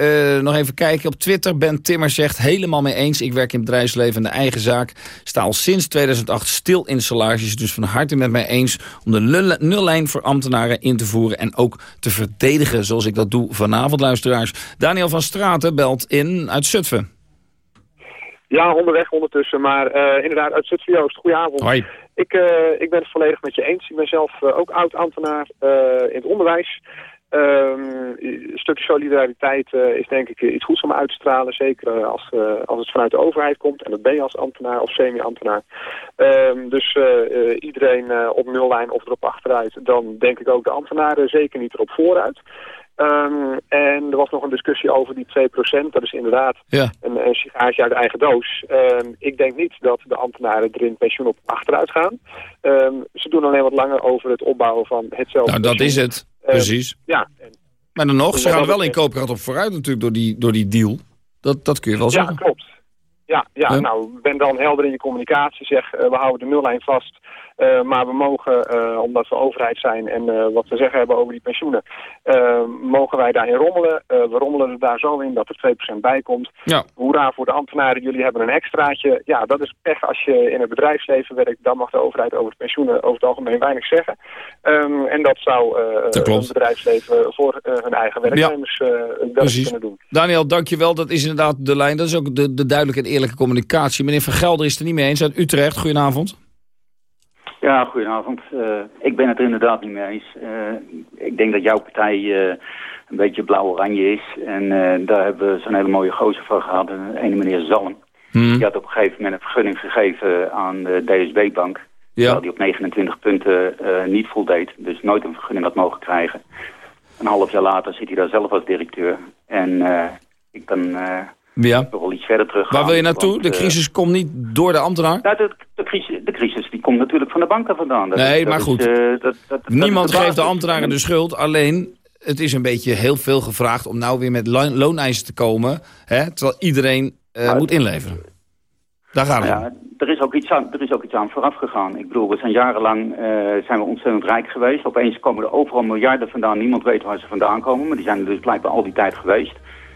Nog even kijken. Op Twitter, Ben Timmer zegt helemaal mee eens. Ik werk in het bedrijfsleven en de eigen zaak. Sta al sinds 2008 stil in salaris. Dus van harte met mij eens om de nullijn voor ambtenaren in te voeren. En ook te verdedigen zoals ik dat doe vanavond, luisteraars. Daniel van Straten belt in uit Zutphen. Ja, onderweg ondertussen. Maar eh, inderdaad, uit Zutphen Joost. Goedenavond. Hoi. Ik, eh, ik ben het volledig met je eens. Ik ben zelf eh, ook oud-ambtenaar eh, in het onderwijs. Ehm, een stukje solidariteit eh, is denk ik iets goeds om uit te stralen. Zeker eh, als, eh, als het vanuit de overheid komt. En dat ben je als ambtenaar of semi-ambtenaar. Ehm, dus iedereen op nullijn of erop achteruit. Dan denk ik ook de ambtenaren zeker niet erop vooruit. Ehm, en er was nog een discussie over die 2%. Dat is inderdaad Ja. een, een sigaartje uit eigen doos. Ehm, ik denk niet dat de ambtenaren er in pensioen op achteruit gaan. Ehm, ze doen alleen wat langer over het opbouwen van hetzelfde Nou, dat is het. Precies. ja, Maar dan nog, ze gaan wel in koopkracht op vooruit natuurlijk door die, door die deal. Dat, dat kun je wel ja, zeggen. klopt. Ja, ja, Ja. nou, ben dan helder in je communicatie. Zeg, eh, we houden de nullijn vast. Eh, maar we mogen, eh, omdat we overheid zijn en eh, wat we zeggen hebben over die pensioenen, mogen wij daarin rommelen. We rommelen er daar zo in dat er 2% bij komt. Ja. Hoera voor de ambtenaren, jullie hebben een extraatje. Ja, dat is pech als je in het bedrijfsleven werkt. Dan mag de overheid over de pensioenen over het algemeen weinig zeggen. Ehm, en dat zou Dat een bedrijfsleven voor hun eigen werknemers wel Precies. kunnen doen. Daniel, dankjewel. Dat is inderdaad de lijn. Dat is ook de, de duidelijke en eerlijke communicatie. Meneer Van Gelder is het er niet mee eens uit Utrecht. Goedenavond. Ja, goedenavond. Eh, ik ben het er inderdaad niet mee eens. Eh, ik denk dat jouw partij eh, een beetje blauw-oranje is. En daar hebben we zo'n hele mooie gozer van gehad. Een ene meneer Zalm. Die had op een gegeven moment een vergunning gegeven aan de DSB-bank. Terwijl die op 29 punten niet voldeed. Dus nooit een vergunning had mogen krijgen. Een half jaar later zit hij daar zelf als directeur. En ik ben eh Ja. nog wel iets verder terug. Waar wil je naartoe? De crisis komt niet door de ambtenaar? Nou, de, de, crisis, de crisis die komt natuurlijk van de banken vandaan. Dat Nee, is- maar goed. eh, dat- dat- Niemand geeft de ambtenaren de schuld. Alleen, het is een beetje heel veel gevraagd om nou weer met lo- looneisen te komen. Hè, terwijl iedereen eh, moet inleveren. Daar het om. Ja, er is, ook iets aan, er is ook iets aan vooraf gegaan. Ik bedoel, we zijn jarenlang eh, zijn we ontzettend rijk geweest. Opeens komen er overal miljarden vandaan. Niemand weet waar ze vandaan komen. Maar die zijn er dus blijkbaar al die tijd geweest.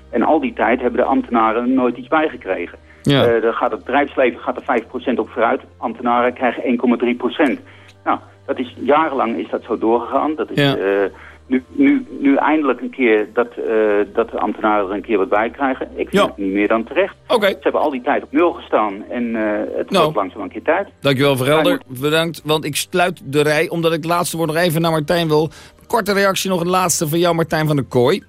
En al die tijd hebben de ambtenaren nooit iets bijgekregen. Ja. Eh, dan gaat het bedrijfsleven gaat er 5% op vooruit. Ambtenaren krijgen 1,3%. Nou, dat is, jarenlang is dat zo doorgegaan. Dat is, Ja. eh, nu, nu, nu eindelijk een keer dat, eh, dat de ambtenaren er een keer wat bij krijgen. Ik vind het niet meer dan terecht. Ze hebben al die tijd op nul gestaan. En het Nou. wordt langzaam een keer tijd. Dankjewel, Verhelder. Bedankt, want ik sluit de rij. Omdat ik het laatste woord nog even naar Martijn wil. Korte reactie nog een laatste van jou, Martijn van der Kooi.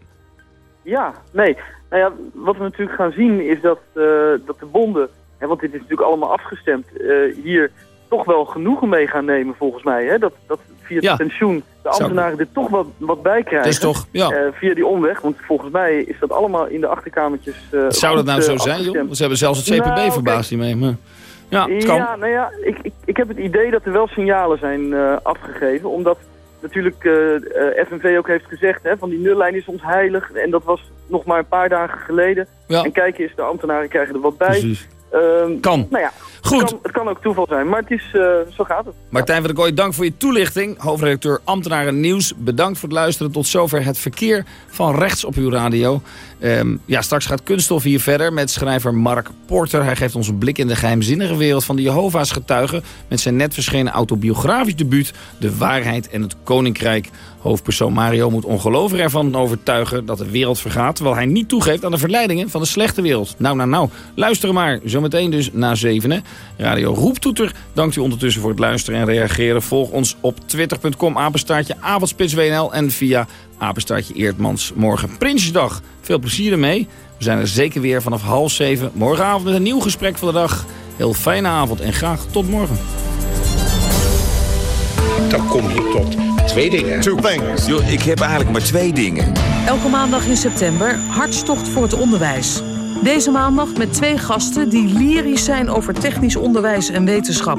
Ja, nee. Nou ja, wat we natuurlijk gaan zien is dat, eh, dat de bonden, hè, want dit is natuurlijk allemaal afgestemd, eh, hier toch wel genoegen mee gaan nemen volgens mij. Hè? Dat, dat via het pensioen de ambtenaren er toch wat, wat bij krijgen. Is toch, ja. Eh, via die omweg, want volgens mij is dat allemaal in de achterkamertjes Zou dat nou zo zijn, joh? Ze hebben zelfs het CPB Nou, verbaasd hiermee. Maar... Ja, het kan. Ja, nou ja, ik, ik, ik heb het idee dat er wel signalen zijn afgegeven. Omdat natuurlijk eh, eh, FNV ook heeft gezegd, hè, van die nullijn is ons heilig. En dat was nog maar een paar dagen geleden. Ja. En kijk eens, de ambtenaren krijgen er wat bij. Precies. Ehm, Kan. Nou ja, Goed. Het kan, het kan ook toeval zijn, maar het is, eh, zo gaat het. Martijn van der Kooi, dank voor je toelichting. Hoofdredacteur Ambtenaren Nieuws, bedankt voor het luisteren. Tot zover het verkeer van rechts op uw radio. Ehm, ja, straks gaat Kunststof hier verder met schrijver Mark Porter. Hij geeft ons een blik in de geheimzinnige wereld van de Jehovah's getuigen... met zijn net verschenen autobiografisch debuut De Waarheid en het Koninkrijk. Hoofdpersoon Mario moet ongelovigen ervan overtuigen dat de wereld vergaat... terwijl hij niet toegeeft aan de verleidingen van de slechte wereld. Nou, nou, nou, luister maar. Zometeen dus na zevenen. Radio Roeptoeter dankt u ondertussen voor het luisteren en reageren. Volg ons op twitter.com, apenstaartje avondspits.wnl en via apenstaartje Eertmans. Morgen Prinsjesdag. Veel plezier ermee. We zijn er zeker weer vanaf half zeven. Morgenavond met een nieuw gesprek van de dag. Heel fijne avond en graag tot morgen. Dan kom je tot twee dingen. Two things. Yo, ik heb eigenlijk maar twee dingen. Elke maandag in september Hartstocht voor het onderwijs. Deze maandag met twee gasten die lyrisch zijn over technisch onderwijs en wetenschap.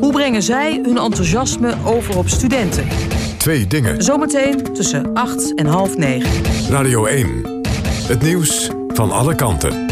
Hoe brengen zij hun enthousiasme over op studenten? Twee dingen. Zometeen tussen 8 en half 9. Radio 1. Het nieuws van alle kanten.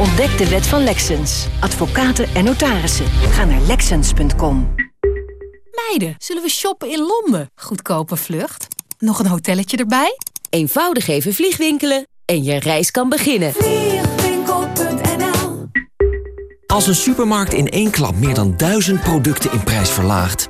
Ontdek de wet van Lexens. Advocaten en notarissen. Ga naar Lexens.com. Meiden, zullen we shoppen in Londen? Goedkope vlucht. Nog een hotelletje erbij? Eenvoudig even vliegwinkelen en je reis kan beginnen. Als een supermarkt in één klap meer dan duizend producten in prijs verlaagt...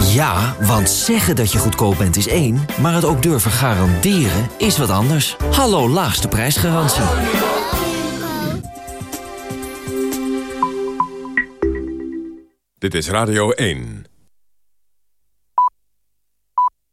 Ja, want zeggen dat je goedkoop bent is één, maar het ook durven garanderen is wat anders. Hallo laagste prijsgarantie. Dit is Radio 1.